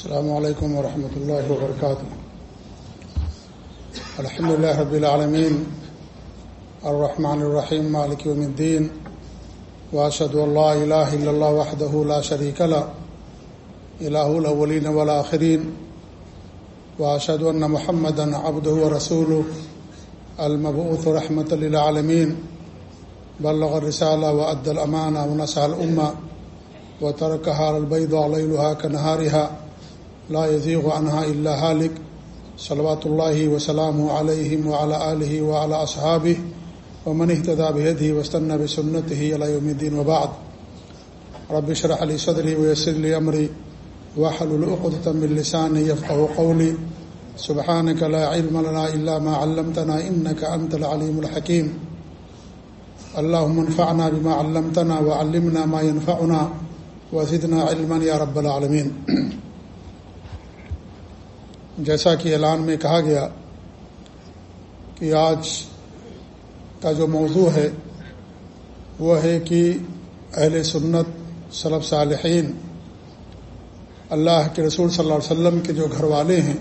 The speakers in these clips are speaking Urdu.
السلام علیکم ورحمۃ اللہ وبرکاتہ الحمد لله رب العالمين. الرحمن الرحيم، مالك يوم الدين. وأشهد أن لا إله إلا الله وحده لا شريك له. إله الأولين والآخرين. وأشهد أن محمدا عبده ورسوله. المبعوث رحمة للعالمين. بلغ الرسالة وأدى الأمانة ونسع الأمة. وتركها على البيضاء ليلها كنهارها. لا يزيغ عنها إلا هالك. صلوات الله وسلامه عليهم وعلى آله وعلى أصحابه ومن اهتدى بهده واستنى بسنته إلى يوم الدين وبعد. رب اشرح لي صدري ويسر لي أمري واحلل عقدة من لساني يفقهوا قولي. سبحانك لا علم لنا إلا ما علمتنا إنك أنت العليم الحكيم. اللهم انفعنا بما علمتنا وعلمنا ما ينفعنا وزدنا علما يا رب العالمين. جیسا کہ اعلان میں کہا گیا کہ آج کا جو موضوع ہے، وہ ہے کہ اہل سنت صلب صالحین، اللہ کے رسول صلی اللہ علیہ وسلم کے جو گھر والے ہیں،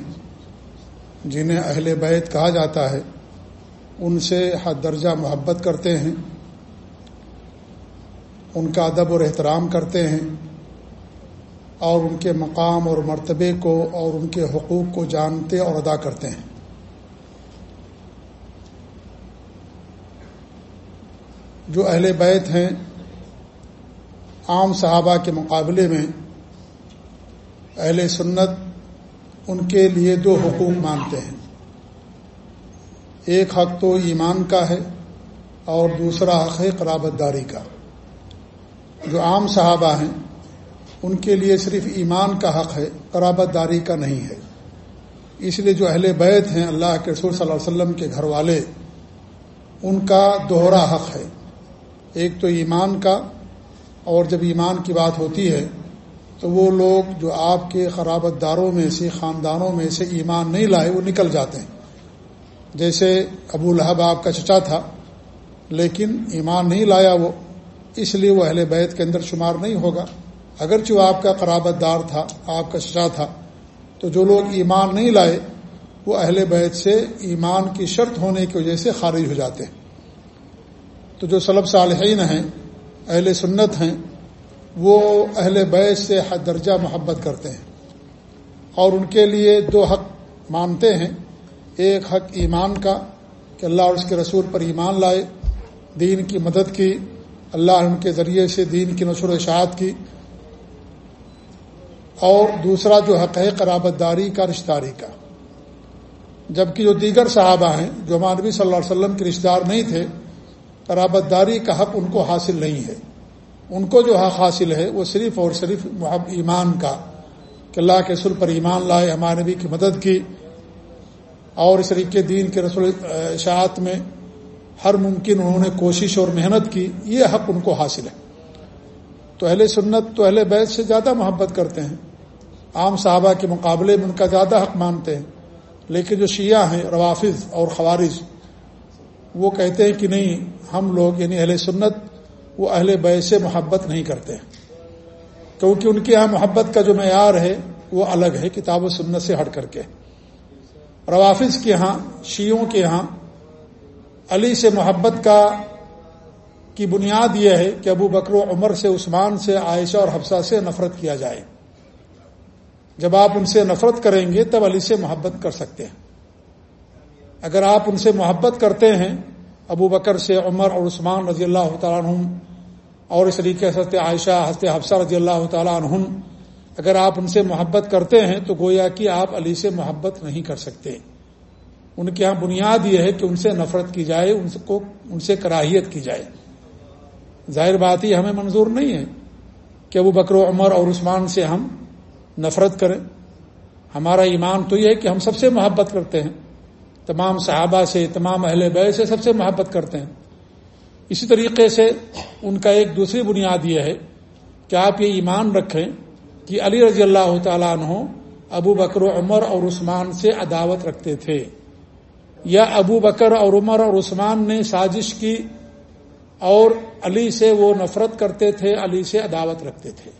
جنہیں اہل بیت کہا جاتا ہے، ان سے حد درجہ محبت کرتے ہیں، ان کا ادب اور احترام کرتے ہیں اور ان کے مقام اور مرتبے کو اور ان کے حقوق کو جانتے اور ادا کرتے ہیں۔ جو اہل بیت ہیں، عام صحابہ کے مقابلے میں اہل سنت ان کے لیے دو حقوق مانتے ہیں۔ ایک حق تو ایمان کا ہے اور دوسرا حق ہے قرابت داری کا۔ جو عام صحابہ ہیں ان کے لیے صرف ایمان کا حق ہے قرابت داری کا نہیں ہے۔ اس لیے جو اہل بیت ہیں، اللہ کے رسول صلی اللہ علیہ وسلم کے گھر والے، ان کا دوہرا حق ہے۔ ایک تو ایمان کا، اور جب ایمان کی بات ہوتی ہے، تو وہ لوگ جو آپ کے خرابت داروں میں سے، خاندانوں میں سے ایمان نہیں لائے، وہ نکل جاتے ہیں۔ جیسے ابو لہب آپ کا چچا تھا، لیکن ایمان نہیں لایا وہ، اس لیے وہ اہل بیت کے اندر شمار نہیں ہوگا۔ اگرچہ وہ آپ کا قرابت دار تھا، آپ کا چچا تھا، تو جو لوگ ایمان نہیں لائے، وہ اہل بیت سے ایمان کی شرط ہونے کی وجہ سے خارج ہو جاتے ہیں۔ تو جو سلب صالحین ہیں، اہل سنت ہیں، وہ اہل بیت سے حد درجہ محبت کرتے ہیں۔ اور ان کے لیے دو حق مانتے ہیں۔ ایک حق ایمان کا، کہ اللہ اور اس کے رسول پر ایمان لائے، دین کی مدد کی، اللہ ان کے ذریعے سے دین کی نشر و اشاعت کی اور دوسرا جو حق ہے قرابت داری کا، رشتہ داری کا۔ جبکہ جو دیگر صحابہ ہیں، جو مانوی صلی اللہ علیہ وسلم کے رشتہ دار نہیں تھے، قرابت داری کا حق ان کو حاصل نہیں ہے۔ ان کو جو حق حاصل ہے، وہ صرف اور صرف محب ایمان کا۔ کہ اللہ کے رسول پر ایمان لائے، ہمارے نبی کی مدد کی۔ اور اس طریقے دین کے رسول اشاعت میں ہر ممکن انہوں نے کوشش اور محنت کی، یہ حق ان کو حاصل ہے۔ تو اہل سنت، تو اہل بیت سے زیادہ محبت کرتے ہیں۔ عام صحابہ کے مقابلے میں ان کا زیادہ حق مانتے ہیں، لیکن جو شیعہ ہیں، روافظ اور خوارج، وہ کہتے ہیں کہ نہیں، ہم لوگ یعنی اہل سنت، وہ اہل بیت سے محبت نہیں کرتے کیونکہ ان کے یہاں محبت کا جو معیار ہے، وہ الگ ہے، کتاب و سنت سے ہٹ کر کے۔ روافظ کے ہاں شیعوں کے ہاں علی سے محبت کا، کی بنیاد یہ ہے کہ ابو بکر و عمر سے، عثمان سے، عائشہ اور حفصہ سے نفرت کیا جائے۔ جب آپ ان سے نفرت کریں گے تب علی سے محبت کر سکتے ہیں۔ اگر آپ ان سے محبت کرتے ہیں، ابو بکر سے عمر اور عثمان رضی اللہ تعالیٰ عنہ اور اس طریقے سے عائشہ، حضرت حفصہ رضی اللہ تعالیٰ عنہ اگر آپ ان سے محبت کرتے ہیں تو گویا کہ آپ علی سے محبت نہیں کر سکتے۔ ان کے یہاں بنیاد یہ ہے کہ ان سے نفرت کی جائے، ان کو، ان سے کراہیت کی جائے۔ ظاہر بات یہ ہمیں منظور نہیں ہے کہ ابو بکر و عمر اور عثمان سے ہم نفرت کریں۔ ہمارا ایمان تو یہ ہے کہ ہم سب سے محبت کرتے ہیں۔ تمام صحابہ سے، تمام اہل بیت سے سب سے محبت کرتے ہیں۔ اسی طریقے سے ان کا ایک دوسری بنیاد یہ ہے کہ آپ یہ ایمان رکھیں کہ علی رضی اللہ تعالیٰ عنہ ابو بکر و عمر اور عثمان سے عداوت رکھتے تھے۔ یا ابو بکر اور عمر اور عثمان نے سازش کی اور علی سے وہ نفرت کرتے تھے، علی سے عداوت رکھتے تھے۔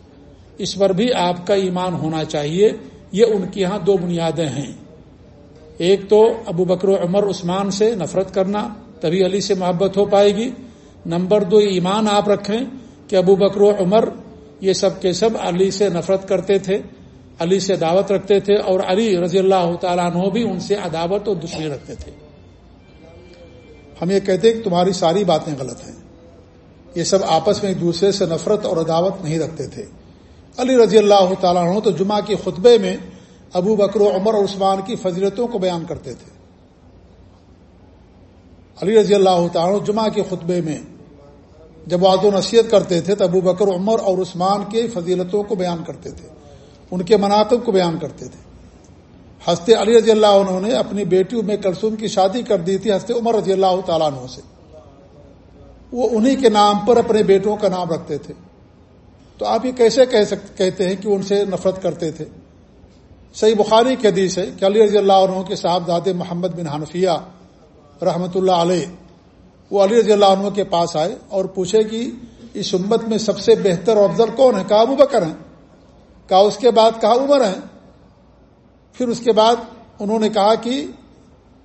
اس پر بھی آپ کا ایمان ہونا چاہیے۔ یہ ان کی یہاں دو بنیادیں ہیں۔ ایک تو ابو بکر و عمر عثمان سے نفرت کرنا، تبھی علی سے محبت ہو پائے گی۔ نمبر دو، ایمان آپ رکھیں کہ ابو بکر و عمر یہ سب کے سب علی سے نفرت کرتے تھے، علی سے دعوت رکھتے تھے اور علی رضی اللہ تعالیٰ عنہ بھی ان سے عداوت اور دشمنی رکھتے تھے۔ ہم یہ کہتے ہیں کہ تمہاری ساری باتیں غلط ہیں۔ یہ سب آپس میں ایک دوسرے سے نفرت اور عداوت نہیں رکھتے تھے۔ علی رضی اللہ تعالیٰ عنہ تو جمعہ کے خطبے میں ابو بکر و عمر اور عثمان کی فضیلتوں کو بیان کرتے تھے۔ علی رضی اللہ تعالیٰ جمعہ کے خطبے میں جب وعد و نصیحت کرتے تھے تو ابو بکر عمر اور عثمان کے فضیلتوں کو بیان کرتے تھے، ان کے مناطب کو بیان کرتے تھے۔ ہنستے علی رضی اللہ عنہ نے اپنی بیٹی میں کلسوم کی شادی کر دی تھی ہنستے عمر رضی اللہ تعالیٰ عنہ سے۔ وہ انہی کے نام پر اپنے بیٹوں کا نام رکھتے تھے۔ تو آپ یہ کیسے کہہ سکتے کہتے ہیں کہ ان سے نفرت کرتے تھے؟ صحیح بخاری کے حدیث ہے کہ علی رضی اللہ عنہ کے صاحب محمد بن حنفیہ رحمۃ اللہ علیہ، وہ علی رضی اللہ عنہ کے پاس آئے اور پوچھے کہ اس امت میں سب سے بہتر اور افضل کون ہے؟ کہا ابو بکر ہیں۔ کہا اس کے بعد، کہا عمر ہیں۔ پھر اس کے بعد انہوں نے کہا کہ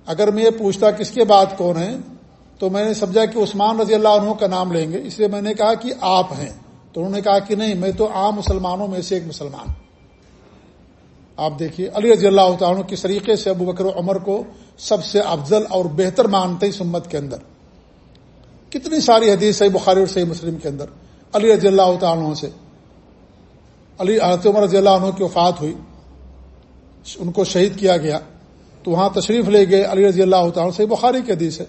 اگر میں یہ پوچھتا کس کے بعد کون ہیں، تو میں نے سمجھا کہ عثمان رضی اللہ عنہ کا نام لیں گے، اس لیے میں نے کہا کہ آپ ہیں۔ تو انہوں نے کہا کہ نہیں، میں تو عام مسلمانوں میں سے ایک مسلمان۔ آپ دیکھیے، علی رضی اللہ تعالیٰ کس طریقے سے ابو بکر عمر کو سب سے افضل اور بہتر مانتے اس امت کے اندر۔ کتنی ساری حدیث صحیح بخاری اور صحیح مسلم کے اندر، علی رضی اللہ تعالیٰ سے۔ علی، حضرت عمر رضی اللہ عنہ کی وفات ہوئی، ان کو شہید کیا گیا، تو وہاں تشریف لے گئے علی رضی اللہ تعالیٰ صحیح بخاری کے حدیث ہے۔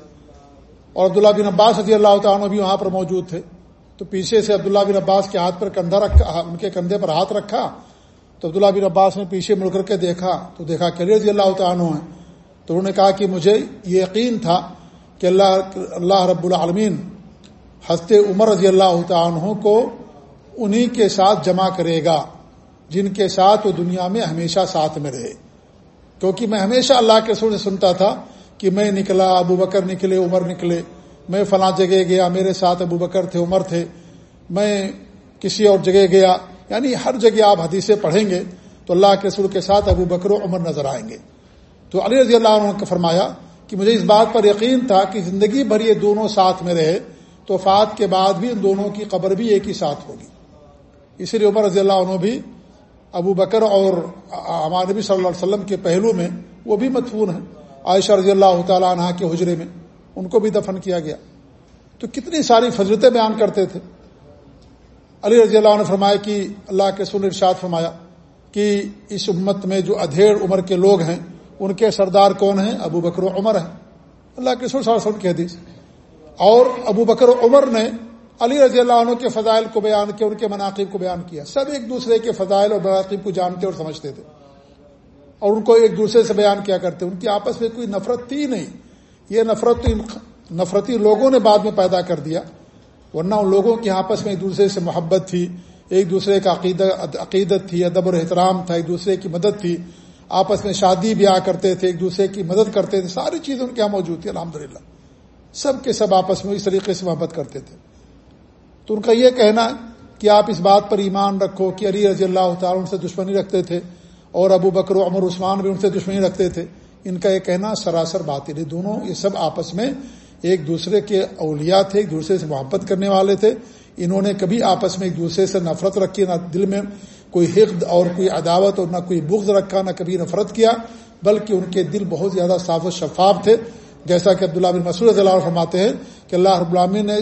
اور عبداللہ بن عباس رضی اللہ تعالیٰ بھی وہاں پر موجود تھے۔ تو پیچھے سے عبداللہ بن عباس کے ہاتھ پر کندھا رکھا، ان کے کندھے پر ہاتھ رکھا، تو عبداللہ بن عباس نے پیچھے مڑ کر کے دیکھا، تو دیکھا کہ رضی اللہ تعالیٰ ہے تو انہوں نے کہا کہ مجھے یہ یقین تھا کہ اللہ اللہ رب العالمین حضرت عمر رضی اللہ عنہ کو انہی کے ساتھ جمع کرے گا، جن کے ساتھ وہ دنیا میں ہمیشہ ساتھ میں رہے۔ کیونکہ میں ہمیشہ اللہ کے سر سے سنتا تھا کہ میں نکلا، ابو بکر نکلے، عمر نکلے۔ میں فلاں جگہ گیا، میرے ساتھ ابو بکر تھے، عمر تھے، میں کسی اور جگہ گیا۔ یعنی ہر جگہ آپ حدیثیں پڑھیں گے تو اللہ کے سر کے ساتھ ابو بکر و عمر نظر آئیں گے۔ تو علی رضی اللہ عنہ نے فرمایا کہ مجھے اس بات پر یقین تھا کہ زندگی بھر یہ دونوں ساتھ میں رہے، تو فات کے بعد بھی ان دونوں کی قبر بھی ایک ہی ساتھ ہوگی۔ اسی لیے عمر رضی اللہ عنہ بھی ابو بکر اور ہمارے نبی صلی اللہ علیہ وسلم کے پہلو میں وہ بھی مدفون ہیں، عائشہ رضی اللہ تعالیٰ عنہ کے حجرے میں۔ ان کو بھی دفن کیا گیا۔ تو کتنی ساری فضرتیں بیان کرتے تھے۔ علی رضی اللہ عنہ فرمایا کہ اللہ کے سن ارشاد فرمایا کہ اس امت میں جو ادھیڑ عمر کے لوگ ہیں، ان کے سردار کون ہیں؟ ابو بکر و عمر ہیں۔ اللہ کے سر وسلم کی حدیث۔ اور ابو بکر و عمر نے علی رضی اللہ عنہ کے فضائل کو بیان کیا، ان کے مناقب کو بیان کیا۔ سب ایک دوسرے کے فضائل اور مناقب کو جانتے اور سمجھتے تھے۔ اور ان کو ایک دوسرے سے بیان کیا کرتے، ان کی آپس میں کوئی نفرت تھی نہیں۔ یہ نفرت تو نفرتی لوگوں نے بعد میں پیدا کر دیا، ورنہ ان لوگوں کی آپس میں ایک دوسرے سے محبت تھی، ایک دوسرے کا عقیدت تھی، ادب اور احترام تھا، ایک دوسرے کی مدد تھی، آپس میں شادی بیاہ کرتے تھے، ایک دوسرے کی مدد کرتے تھے، ساری چیزیں ان کے یہاں موجود تھی الحمد سب کے سب آپس میں اس طریقے سے محبت کرتے تھے۔ تو ان کا یہ کہنا کہ آپ اس بات پر ایمان رکھو کہ علی رضی اللہ تعالیٰ ان سے دشمنی رکھتے تھے اور ابو بکر و عمر عثمان بھی ان سے دشمنی رکھتے تھے۔ ان کا یہ کہنا سراسر بات ہے۔ دونوں یہ سب آپس میں ایک دوسرے کے اولیاء تھے، ایک دوسرے سے محبت کرنے والے تھے۔ انہوں نے کبھی آپس میں ایک دوسرے سے نفرت رکھی، نہ دل میں کوئی حقد اور کوئی عداوت اور نہ کوئی بغض رکھا، نہ کبھی نفرت کیا، بلکہ ان کے دل بہت زیادہ صاف و شفاف تھے۔ جیسا کہ عبداللہ بن مسعود اللہ فرماتے ہیں کہ اللہ رب العالمین نے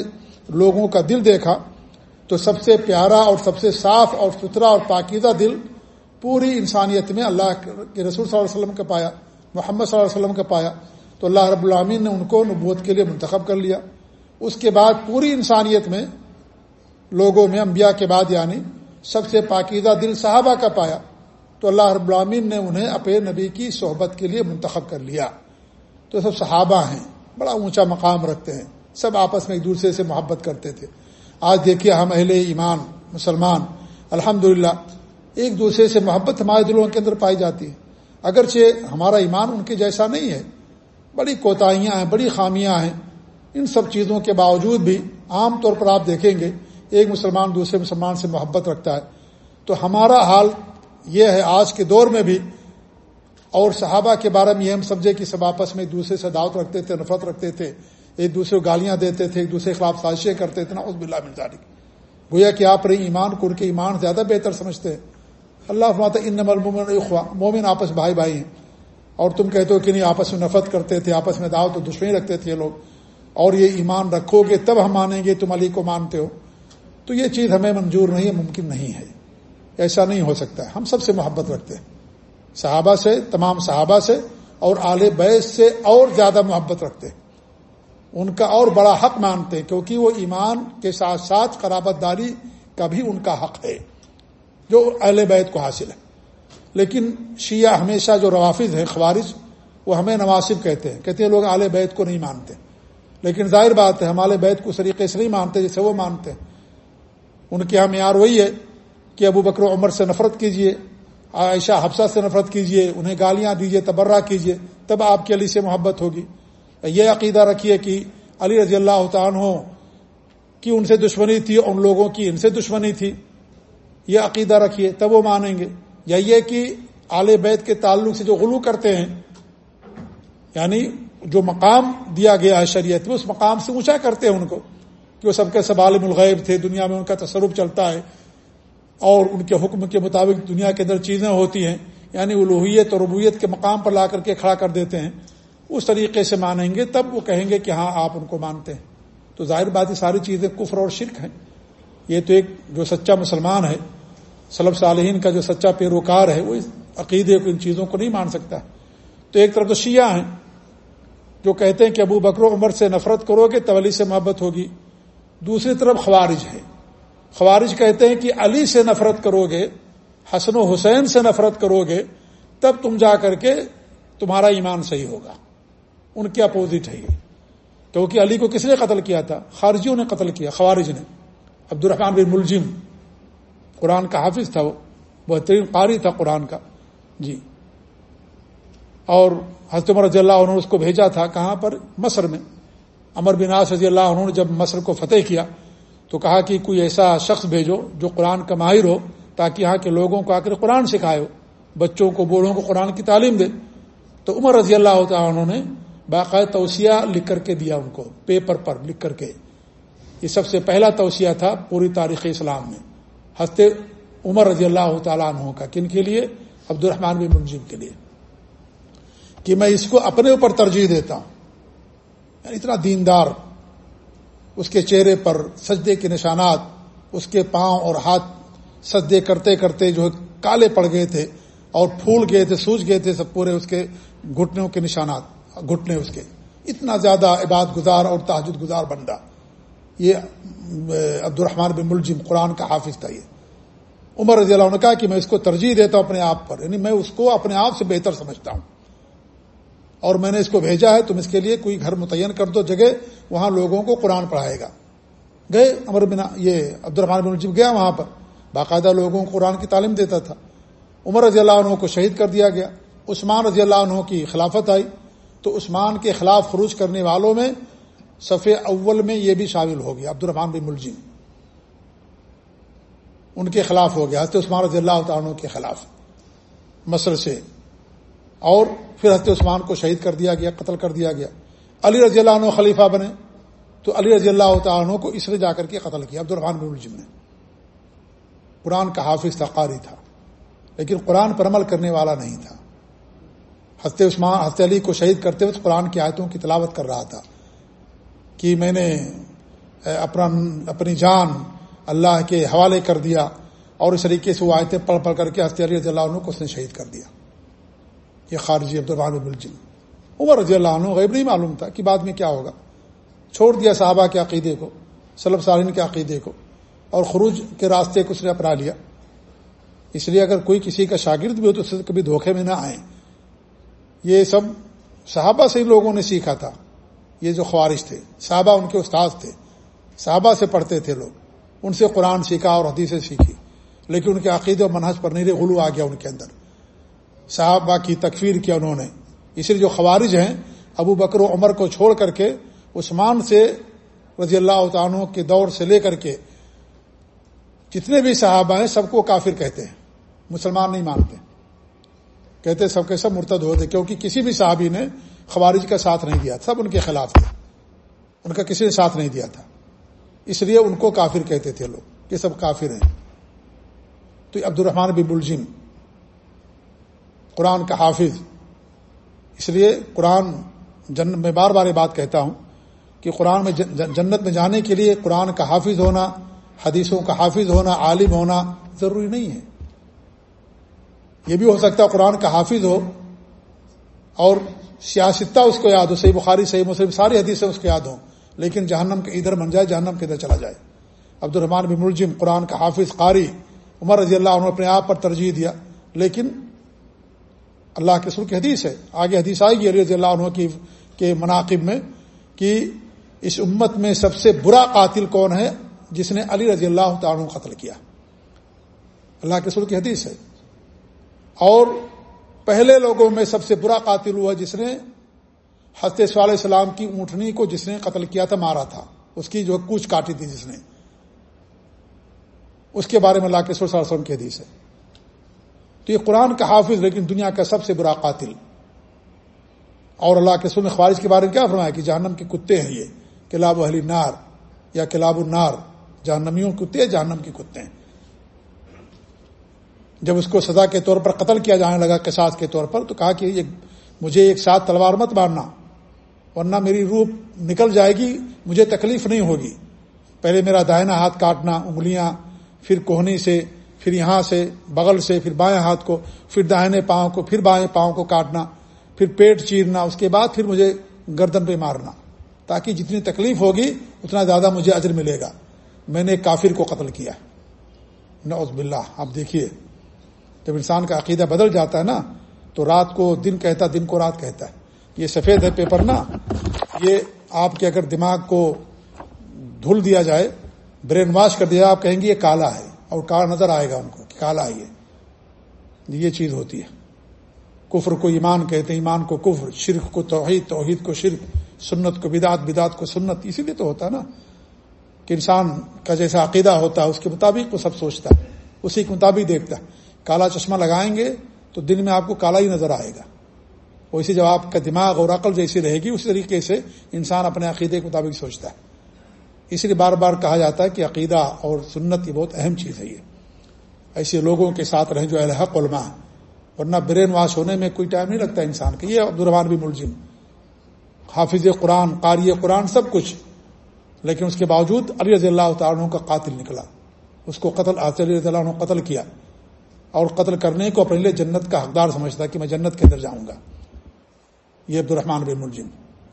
لوگوں کا دل دیکھا تو سب سے پیارا اور سب سے صاف اور ستھرا اور پاکیزہ دل پوری انسانیت میں اللہ کے رسول صلی اللہ علیہ وسلم کا پایا۔ محمد صلی اللہ علیہ وسلم کا پایا تو اللہ رب العامین نے ان کو نبوت کے لیے منتخب کر لیا۔ اس کے بعد پوری انسانیت میں لوگوں میں انبیاء کے بعد یعنی سب سے پاکیزہ دل صحابہ کا پایا تو اللہ رب العامین نے انہیں اپنے نبی کی صحبت کے لیے منتخب کر لیا۔ تو سب صحابہ ہیں، بڑا اونچا مقام رکھتے ہیں۔ سب آپس میں ایک دوسرے سے محبت کرتے تھے۔ آج دیکھیے ہم اہل ایمان، مسلمان الحمد ایک دوسرے سے محبت ہمارے دلوں کے اندر پائی جاتی ہے۔ اگرچہ ہمارا ایمان ان کے جیسا نہیں ہے، بڑی کوتاہیاں ہیں، بڑی خامیاں ہیں۔ ان سب چیزوں کے باوجود بھی عام طور پر آپ دیکھیں گے، ایک مسلمان دوسرے مسلمان سے محبت رکھتا ہے۔ تو ہمارا حال یہ ہے، آج کے دور میں بھی اور صحابہ کے بارے میں یہ ہم سمجھے کہ سب آپس میں ایک دوسرے سے دعوت رکھتے تھے، نفرت رکھتے تھے، ایک دوسرے کو گالیاں دیتے تھے، ایک دوسرے کے خلاف سازشیں کرتے تھے۔ نا اس بلّہ مزاری گویا کہ آپ رہی ایمان کو ان کے ایمان زیادہ بہتر سمجھتے ہیں۔ اللہ فرماتا ان نمل مومن مومن آپس بھائی بھائی ہیں۔ اور تم کہتے ہو کہ نہیں، آپس میں نفرت کرتے تھے، آپس میں دعوت و دشمنی رکھتے تھے یہ لوگ۔ اور یہ ایمان رکھو گے، تب ہم مانیں گے، تم علی کو مانتے ہو۔ تو یہ چیز ہمیں منظور نہیں ہے ممکن نہیں ہے۔ ایسا نہیں ہو سکتا ہے۔ ہم سب سے محبت رکھتے ہیں۔ صحابہ سے، تمام صحابہ سے اور آل بیس سے اور زیادہ محبت رکھتے ہیں۔ ان کا اور بڑا حق مانتے ہیں، کیونکہ وہ ایمان کے ساتھ ساتھ قرابت داری کا بھی ان کا حق ہے۔ جو اہل بیت کو حاصل ہے۔ لیکن شیعہ ہمیشہ جو روافظ ہیں، خوارج، وہ ہمیں نواسب کہتے ہیں۔ کہتے ہیں لوگ اعلی بیت کو نہیں مانتے۔ لیکن ظاہر بات ہے، ہم اعلی بیت کو طریقے سے نہیں مانتے جیسے وہ مانتے ہیں۔ ان کے یہاں معیار وہی ہے کہ ابو بکر عمر سے نفرت کیجیے، عائشہ حفصہ سے نفرت کیجیے، انہیں گالیاں دیجیے، تبرہ کیجیے، تب آپ کے علی سے محبت ہوگی۔ یہ عقیدہ رکھیے کہ علی رضی اللہ عنہ کی ان سے دشمنی تھی ان لوگوں کی ان سے دشمنی تھی۔ یہ عقیدہ رکھیے، تب وہ مانیں گے۔ یا یہ کہ آل بیت کے تعلق سے جو غلو کرتے ہیں یعنی جو مقام دیا گیا ہے شریعت میں، اس مقام سے اونچا کرتے ہیں ان کو کہ وہ سب کے سب عالم الغیب تھے، دنیا میں ان کا تصرف چلتا ہے۔ اور ان کے حکم کے مطابق دنیا کے اندر چیزیں ہوتی ہیں یعنی الوحیت اور ربویت کے مقام پر لا کر کے کھڑا کر دیتے ہیں۔ اس طریقے سے مانیں گے، تب وہ کہیں گے کہ ہاں آپ ان کو مانتے ہیں۔ تو ظاہر بات یہ ساری چیزیں کفر اور شرک ہیں۔ یہ تو ایک جو سچا مسلمان ہے سلب صالحین کا جو سچا پیروکار ہے، وہ عقیدے کو ان چیزوں کو نہیں مان سکتا۔ تو ایک طرف تو شیعہ ہیں، جو کہتے ہیں کہ ابو بکر و عمر سے نفرت کرو گے تو علی سے محبت ہوگی۔ دوسری طرف خوارج ہے خوارج کہتے ہیں کہ علی سے نفرت کرو گے، حسن و حسین سے نفرت کرو گے، تب تم جا کر کے تمہارا ایمان صحیح ہوگا۔ ان کے اپوزٹ ہے یہ۔ کیونکہ علی کو کس نے قتل کیا تھا؟ خارجیوں نے قتل کیا، خوارج نے۔ عبد الرحمان بن ملزم قرآن کا حافظ تھا وہ، بہترین قاری تھا قرآن کا۔ جی۔ اور حضرت عمر رضی اللہ عنہ نے اس کو بھیجا تھا کہاں پر؟ مصر میں۔ امر بن رضی اللہ عنہ نے جب مصر کو فتح کیا تو کہا کہ کوئی ایسا شخص بھیجو جو قرآن کا ماہر ہو تاکہ یہاں کے لوگوں کو آ کر قرآن سکھائے ہو، بچوں کو، بوڑھوں کو قرآن کی تعلیم دے۔ تو عمر رضی اللہ تعالیٰ عنہ نے باقاعدہ توسیہ لکھ کر کے دیا ان کو، پیپر پر لکھ کر کے۔ یہ سب سے پہلا توسیہ تھا پوری تاریخ اسلام میں۔ ہنستے عمر رضی اللہ تعالیٰ عنہ کا کن کے لیے؟ عبد الرحمان بن منجم کے لیے۔ کہ میں اس کو اپنے اوپر ترجیح دیتا ہوں۔ یعنی اتنا دیندار، اس کے چہرے پر سجدے کے نشانات، اس کے پاؤں اور ہاتھ سجدے کرتے کرتے جو کالے پڑ گئے تھے اور پھول گئے تھے، سوج گئے تھے، سب پورے اس کے گھٹنوں کے نشانات، گھٹنے اس کے۔ اتنا زیادہ عباد گزار اور تاجد گزار بندہ۔ یہ عبد الرحمان بن ملجم قرآن کا حافظ تھا یہ۔ عمر رضی اللہ نے کہا کہ میں اس کو ترجیح دیتا ہوں اپنے آپ پر یعنی میں اس کو اپنے آپ سے بہتر سمجھتا ہوں۔ اور میں نے اس کو بھیجا ہے، تم اس کے لیے کوئی گھر متعین کر دو، جگہ وہاں لوگوں کو قرآن پڑھائے گا۔ گئے امر بنا یہ عبد الرحمان بن ملجم گیا وہاں پر۔ باقاعدہ لوگوں کو قرآن کی تعلیم دیتا تھا۔ عمر رضی اللہ عنہ کو شہید کر دیا گیا۔ عثمان رضی اللہ عنہ کی خلافت آئی۔ تو عثمان کے خلاف خروج کرنے والوں میں صفح اول میں یہ بھی شامل ہو گیا عبد الرحمان بن ملجم ان کے خلاف ہو گیا، حضرت عثمان رضی اللہ عنہ کے خلاف۔ مصر سے۔ اور پھر حضرت عثمان کو شہید کر دیا گیا، قتل کر دیا گیا۔ علی رضی اللہ عنہ خلیفہ بنے، تو علی رضی اللہ تعالیٰ کو اس نے جا کر کے قتل کیا عبد الرحمان بن ملجم نے قرآن کا حافظ تھا قاری تھا، لیکن قرآن پر عمل کرنے والا نہیں تھا۔ حضرت عثمان، حضرت علی کو شہید کرتے وقت قرآن کی آیتوں کی تلاوت کر رہا تھا۔ کہ میں نے اپنا اپنی جان اللہ کے حوالے کر دیا اور اس طریقے سے وہ آیتیں پڑھ پڑھ کر کے حضرت علی رضی اللہ عنہ کو اس نے شہید کر دیا۔ یہ خارجی عبد الرحمان بلجن عمر رضی اللہ عنہ غیب نہیں معلوم تھا کہ بعد میں کیا ہوگا۔ چھوڑ دیا صحابہ کے عقیدے کو سلب سالین کے عقیدے کو، اور خروج کے راستے کو اس نے اپنا لیا۔ اس لیے اگر کوئی کسی کا شاگرد بھی ہو تو اس سے کبھی دھوکے میں نہ آئے یہ سب صحابہ سے ہی لوگوں نے سیکھا تھا۔ یہ جو خوارش تھے، صحابہ ان کے استاد تھے، صحابہ سے پڑھتے تھے لوگ، ان سے قرآن سیکھا اور حدیثیں سیکھی، لیکن ان کے عقیدے اور منحص پر نہیں غلو آ گیا ان کے اندر۔ صحابہ کی تکفیر کیا انہوں نے۔ اس لیے جو خوارج ہیں، ابو بکر و عمر کو چھوڑ کر کے، عثمان سے رضی اللہ عنہ کے دور سے لے کر کے، جتنے بھی صحابہ ہیں، سب کو کافر کہتے ہیں، مسلمان نہیں مانتے۔ کہتے سب کے سب مرتد ہوتے کیونکہ کسی بھی صحابی نے خوارج کا ساتھ نہیں دیا سب ان کے خلاف تھے۔ ان کا کسی نے ساتھ نہیں دیا تھا۔ اس لیے ان کو کافر کہتے تھے لوگ یہ سب کافر ہیں۔ تو عبد الرحمان بن ملزم قرآن کا حافظ۔ اس لیے قرآن جن، میں بار بار یہ بات کہتا ہوں کہ قرآن میں جنت میں جانے کے لیے قرآن کا حافظ ہونا، حدیثوں کا حافظ ہونا، عالم ہونا ضروری نہیں ہے۔ یہ بھی ہو سکتا ہے قرآن کا حافظ ہو اور سیاستہ اس کو یاد ہو، صحیح بخاری، صحیح مسلم، ساری حدیثیں اس کو یاد ہوں۔ لیکن جہنم کے ادھر بن جائے، جہنم کے ادھر چلا جائے۔ عبد الرحمان بن ملجم قرآن کا حافظ، قاری عمر رضی اللہ عنہ اپنے آپ پر ترجیح دیا۔ لیکن اللہ کے سر کی حدیث ہے۔ آگے حدیث آئے گی علی رضی اللہ عنہ کی، کے مناقب میں کہ اس امت میں سب سے برا قاتل کون ہے؟ جس نے علی رضی اللہ تعالیٰ قتل کیا۔ اللہ کے سر کی حدیث ہے۔ اور پہلے لوگوں میں سب سے برا قاتل ہوا جس نے حضرت صلی علیہ السلام کی اونٹنی کو جس نے قتل کیا تھا، مارا تھا۔ اس کی جو کوچ کاٹی تھی جس نے۔ اس کے بارے میں اللہ کے سر صلی اللہ علیہ وسلم کی حدیث ہے۔ تو یہ قرآن کا حافظ، لیکن دنیا کا سب سے برا قاتل۔ اور اللہ کے سر خوارج کے بارے میں کیا فرمایا کہ جہنم کے کتے ہیں یہ کلاب اہلی نار یا کلاب النار۔ جہنمیوں کتے، جہنم کے کتے ہیں۔ جب اس کو سزا کے طور پر قتل کیا جانے لگا کساس کے طور پر، تو کہا کہ یہ مجھے ایک ساتھ تلوار مت مارنا ورنہ میری روح نکل جائے گی، مجھے تکلیف نہیں ہوگی۔ پہلے میرا دائنا ہاتھ کاٹنا، انگلیاں پھر کوہنی سے، پھر یہاں سے، بغل سے، پھر بائیں ہاتھ کو، پھر دائنے پاؤں کو، پھر بائیں پاؤں کو کاٹنا، پھر پیٹ چیرنا، اس کے بعد پھر مجھے گردن پہ مارنا۔ تاکہ جتنی تکلیف ہوگی، اتنا زیادہ مجھے اجر ملے گا۔ میں نے کافر کو قتل کیا نعوذ باللہ، آپ دیکھیے۔ جب انسان کا عقیدہ بدل جاتا ہے نا، تو رات کو دن کہتا، دن کو رات کہتا ہے۔ یہ سفید ہے پیپر نا۔ یہ آپ کے اگر دماغ کو دھل دیا جائے، برین واش کر دیا آپ کہیں گے یہ کالا ہے۔ اور کالا نظر آئے گا ان کو کہ کالا ہے یہ۔ یہ چیز ہوتی ہے۔ کفر کو ایمان کہتے ہیں، ایمان کو کفر، شرک کو توحید توحید کو شرک، سنت کو بدعت بدعت کو سنت۔ اسی لیے تو ہوتا ہے نا کہ انسان کا جیسا عقیدہ ہوتا ہے، اس کے مطابق وہ سب سوچتا ہے، اسی کے مطابق دیکھتا ہے۔ کالا چشمہ لگائیں گے تو دن میں آپ کو کالا ہی نظر آئے گا۔ ویسے جب آپ کا دماغ اور عقل جیسی رہے گی، اسی طریقے سے انسان اپنے عقیدے کے مطابق سوچتا ہے۔ اس لیے بار بار کہا جاتا ہے کہ عقیدہ اور سنت یہ بہت اہم چیز ہے۔ یہ ایسے لوگوں کے ساتھ رہیں جو الحق علماء ورنہ برین واش ہونے میں کوئی ٹائم نہیں لگتا انسان کا یہ عبدالرحمان بھی ملزم، حافظ قرآن، قاری قرآن، سب کچھ۔ لیکن اس کے باوجود علی رضی اللہ تعالیٰ کا قاتل نکلا۔ اس کو قتل علی رضی اللہ عنہ قتل کیا۔ اور قتل کرنے کو اپنے لیے جنت کا حقدار سمجھتا کہ میں جنت کے اندر جاؤں گا۔ یہ عبد الرحمان بن ملزم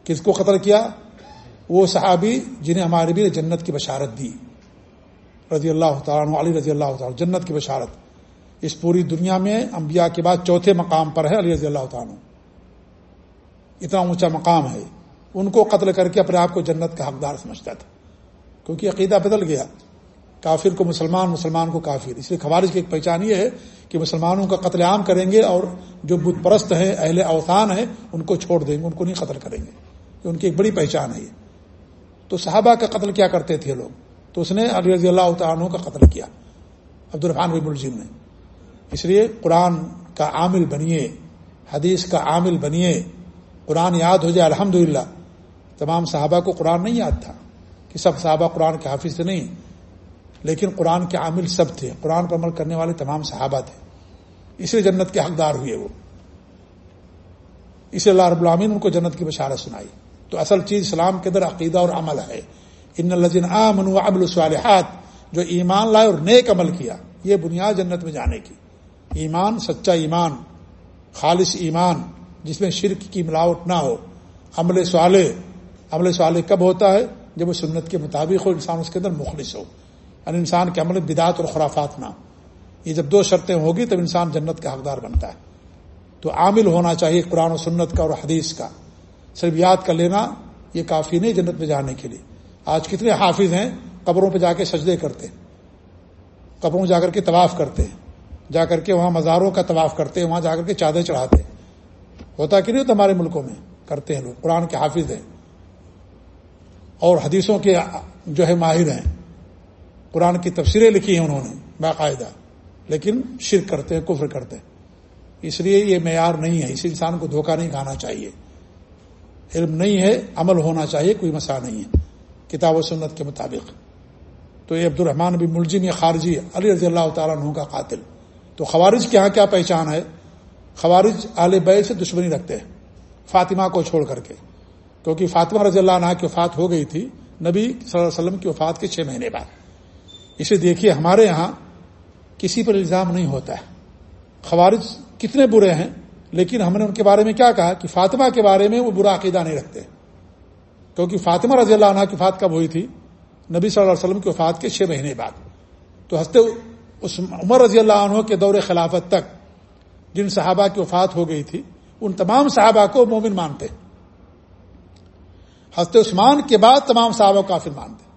کس کو قتل کیا؟ وہ صحابی جنہیں ہمارے بھی جنت کی بشارت دی۔ رضی اللہ تعالیٰ علی رضی اللہ تعالیٰ جنت کی بشارت۔ اس پوری دنیا میں انبیاء کے بعد چوتھے مقام پر ہے علی رضی اللہ تعالیٰ اتنا اونچا مقام ہے۔ ان کو قتل کر کے اپنے آپ کو جنت کا حقدار سمجھتا تھا۔ کیونکہ عقیدہ بدل گیا۔ کافر کو مسلمان مسلمان کو کافر۔ اس لیے خوارج کی ایک پہچان یہ ہے کہ مسلمانوں کا قتل عام کریں گے اور جو بت پرست ہیں، اہل اوسان ہیں، ان کو چھوڑ دیں گے، ان کو نہیں قتل کریں گے۔ یہ ان کی ایک بڑی پہچان ہے یہ۔ تو صحابہ کا قتل کیا کرتے تھے لوگ؟ تو اس نے علی رضی اللہ تعالیٰ کا قتل کیا عبد الرحمان بن الجیم نے۔ اس لیے قرآن کا عامل بنیے، حدیث کا عامل بنیے، قرآن یاد ہو جائے الحمد تمام صحابہ کو قرآن نہیں یاد تھا، کہ سب صحابہ قرآن کے حافظ سے نہیں۔ لیکن قرآن کے عامل سب تھے۔ قرآن پر عمل کرنے والے تمام صحابہ تھے۔ اس لیے جنت کے حقدار ہوئے وہ۔ اس لیے اللہ رب العامین ان کو جنت کی بشارت سنائی۔ تو اصل چیز اسلام کے اندر عقیدہ اور عمل ہے۔ ان الزین عام ابل الصالحات، جو ایمان لائے اور نیک عمل کیا، یہ بنیاد جنت میں جانے کی۔ ایمان، سچا ایمان، خالص ایمان، جس میں شرک کی ملاوٹ نہ ہو۔ عمل صالح عمل صالح کب ہوتا ہے؟ جب وہ سنت کے مطابق ہو، انسان اس کے اندر مخلص ہو۔ اور انسان کے عمل بدعت اور خرافات نہ یہ جب دو شرطیں ہوگی تب انسان جنت کا حقدار بنتا ہے۔ تو عامل ہونا چاہیے قرآن و سنت کا اور حدیث کا۔ صرف یاد کر لینا یہ کافی نہیں جنت میں جانے کے لیے۔ آج کتنے حافظ ہیں، قبروں پہ جا کے سجدے کرتے قبروں جا کر کے طواف کرتے جا کر کے وہاں مزاروں کا طواف کرتے وہاں جا کر کے چادر چڑھاتے ہوتا کہ نہیں ہوتا ہمارے ملکوں میں؟ کرتے ہیں لوگ۔ قرآن کے حافظ ہیں۔ اور حدیثوں کے جو ہے ماہر ہیں۔ قرآن کی تفسیریں لکھی ہیں انہوں نے، باقاعدہ۔ لیکن شرک کرتے ہیں، کفر کرتے ہیں۔ اس لیے یہ معیار نہیں ہے۔ اس انسان کو دھوکہ نہیں کھانا چاہیے۔ علم نہیں ہے، عمل ہونا چاہیے، کوئی مسئلہ نہیں ہے۔ کتاب و سنت کے مطابق۔ تو یہ عبد الرحمان بن ملزم یہ خارجی علی رضی اللہ تعالیٰ عنہ کا قاتل۔ تو خوارج کے ہاں کیا پہچان ہے؟ خوارج آل بیل سے دشمنی رکھتے ہیں، فاطمہ کو چھوڑ کر کے۔ کیونکہ فاطمہ رضی اللہ عنہ کی وفات ہو گئی تھی، نبی صلی اللہ علیہ وسلم کی وفات کے چھ مہینے بعد۔ اسے دیکھیے، ہمارے یہاں کسی پر الزام نہیں ہوتا ہے۔ خوارج کتنے برے ہیں، لیکن ہم نے ان کے بارے میں کیا کہا کہ فاطمہ کے بارے میں وہ برا عقیدہ نہیں رکھتے۔ کیونکہ فاطمہ رضی اللہ عنہ کی وفات کب ہوئی تھی؟ نبی صلی اللہ علیہ وسلم کی وفات کے چھ مہینے بعد۔ تو ہنستے اس عمر رضی اللہ عنہ کے دور خلافت تک جن صحابہ کی وفات ہو گئی تھی، ان تمام صحابہ کو مومن مانتے۔ ہنستے عثمان کے بعد تمام صحابہ کافر مانتے۔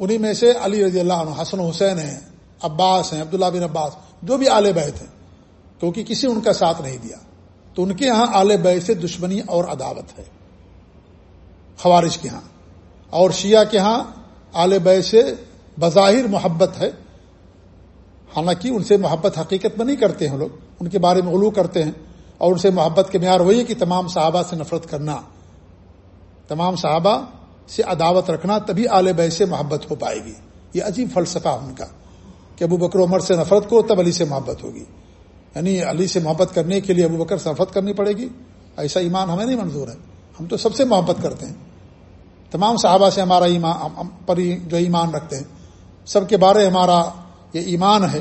انہی میں سے علی رضی اللہ عنہ، حسن حسین ہیں، عباس ہیں، عبداللہ بن عباس، جو بھی آلے بیت ہیں، کیونکہ کسی ان کا ساتھ نہیں دیا۔ تو ان کے یہاں آلے بیت سے دشمنی اور عداوت ہے، خوارج کے ہاں اور شیعہ کے ہاں آل بیت سے بظاہر محبت ہے۔ حالانکہ ان سے محبت حقیقت میں نہیں کرتے ہیں لوگ، ان کے بارے میں غلو کرتے ہیں۔ اور ان سے محبت کے معیار وہی ہے کہ تمام صحابہ سے نفرت کرنا۔ تمام صحابہ سے عداوت رکھنا تبھی آل بیت سے محبت ہو پائے گی۔ یہ عجیب فلسفہ ان کا کہ ابو بکر عمر سے نفرت کو تب علی سے محبت ہوگی۔ یعنی علی سے محبت کرنے کے لیے ابو بکر سے نفرت کرنی پڑے گی۔ ایسا ایمان ہمیں نہیں منظور ہے۔ ہم تو سب سے محبت کرتے ہیں۔ تمام صحابہ سے ہمارا ایمان پر جو ایمان رکھتے ہیں۔ سب کے بارے ہمارا یہ ایمان ہے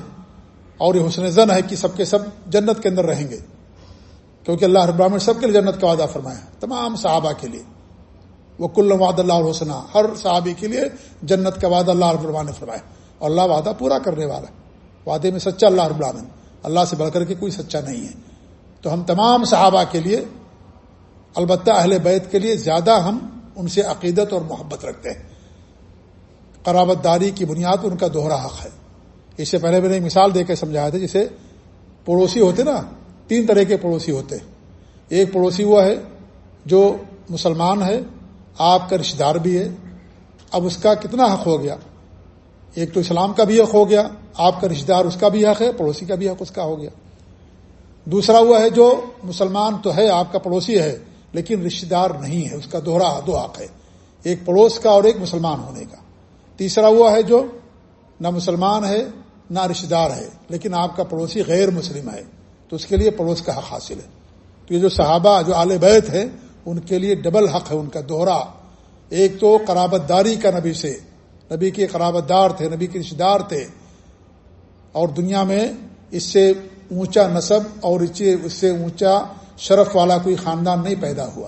اور یہ حسن زن ہے کہ سب کے سب جنت کے اندر رہیں گے۔ کیونکہ اللہ رب العالمین سب کے لیے جنت کا وعدہ فرمایا تمام صحابہ کے لیے۔ وہ کل وعد اللہ حسنہ ہر صحابی کے لیے جنت کا وعدہ اللہ رب العالمین نے فرمایا۔ اور اللہ وعدہ پورا کرنے والا ہے۔ وعدے میں سچا اللہ رب العالمین۔ اللہ سے بڑھ کر کے کوئی سچا نہیں ہے۔ تو ہم تمام صحابہ کے لیے، البتہ اہل بیت کے لیے زیادہ ہم ان سے عقیدت اور محبت رکھتے ہیں۔ قرابت داری کی بنیاد ان کا دوہرا حق ہے۔ اس سے پہلے میں نے ایک مثال دے کے سمجھایا تھا، جسے پڑوسی ہوتے نا، تین طرح کے پڑوسی ہوتے ایک پڑوسی وہ ہے جو مسلمان ہے آپ کا رشتے دار بھی ہے، اب اس کا کتنا حق ہو گیا؟ ایک تو اسلام کا بھی حق ہو گیا، آپ کا رشتے دار اس کا بھی حق ہے، پڑوسی کا بھی حق اس کا ہو گیا۔ دوسرا وہ ہے جو مسلمان تو ہے، آپ کا پڑوسی ہے، لیکن رشتے دار نہیں ہے، اس کا دوہرا دو حق ہے، ایک پڑوس کا اور ایک مسلمان ہونے کا۔ تیسرا وہ ہے جو نہ مسلمان ہے، نہ رشتے دار ہے، لیکن آپ کا پڑوسی غیر مسلم ہے، تو اس کے لیے پڑوس کا حق حاصل ہے۔ تو یہ جو صحابہ، جو آل بیت ہے ان کے لیے ڈبل حق ہے ان کا دوہرا۔ ایک تو قرابت داری کا نبی سے۔ نبی کے قرابت دار تھے، نبی کے رشتے دار تھے۔ اور دنیا میں اس سے اونچا نصب اور اس سے اونچا شرف والا کوئی خاندان نہیں پیدا ہوا۔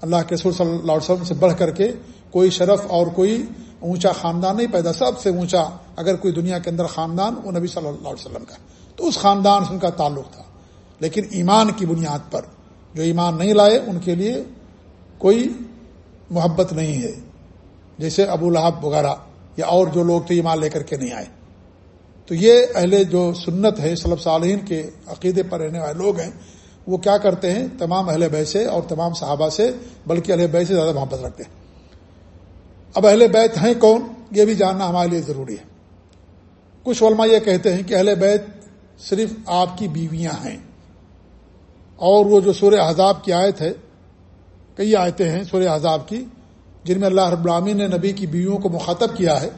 اللہ کے سر صلی اللہ علیہ وسلم سے بڑھ کر کے کوئی شرف اور کوئی اونچا خاندان نہیں پیدا۔ سب سے اونچا اگر کوئی دنیا کے اندر خاندان، وہ نبی صلی اللہ علیہ وسلم کا۔ تو اس خاندان سے ان کا تعلق تھا۔ لیکن ایمان کی بنیاد پر جو ایمان نہیں لائے، ان کے لیے کوئی محبت نہیں ہے۔ جیسے ابو لہب وغیرہ یا اور جو لوگ تو ایمان لے کر کے نہیں آئے۔ تو یہ اہل جو سنت ہے صلب صالحین کے عقیدے پر رہنے والے لوگ ہیں، وہ کیا کرتے ہیں؟ تمام اہل بیت سے اور تمام صحابہ سے، بلکہ اہل بیت سے زیادہ محبت رکھتے ہیں۔ اب اہل بیت ہیں کون؟ یہ بھی جاننا ہمارے لیے ضروری ہے۔ کچھ علماء یہ کہتے ہیں کہ اہل بیت صرف آپ کی بیویاں ہیں۔ اور وہ جو سورہ احزاب کی آیت ہے، کئی آیتیں ہیں سورہ احزاب کی، جن میں اللہ رب العامی نے نبی کی بیویوں کو مخاطب کیا ہے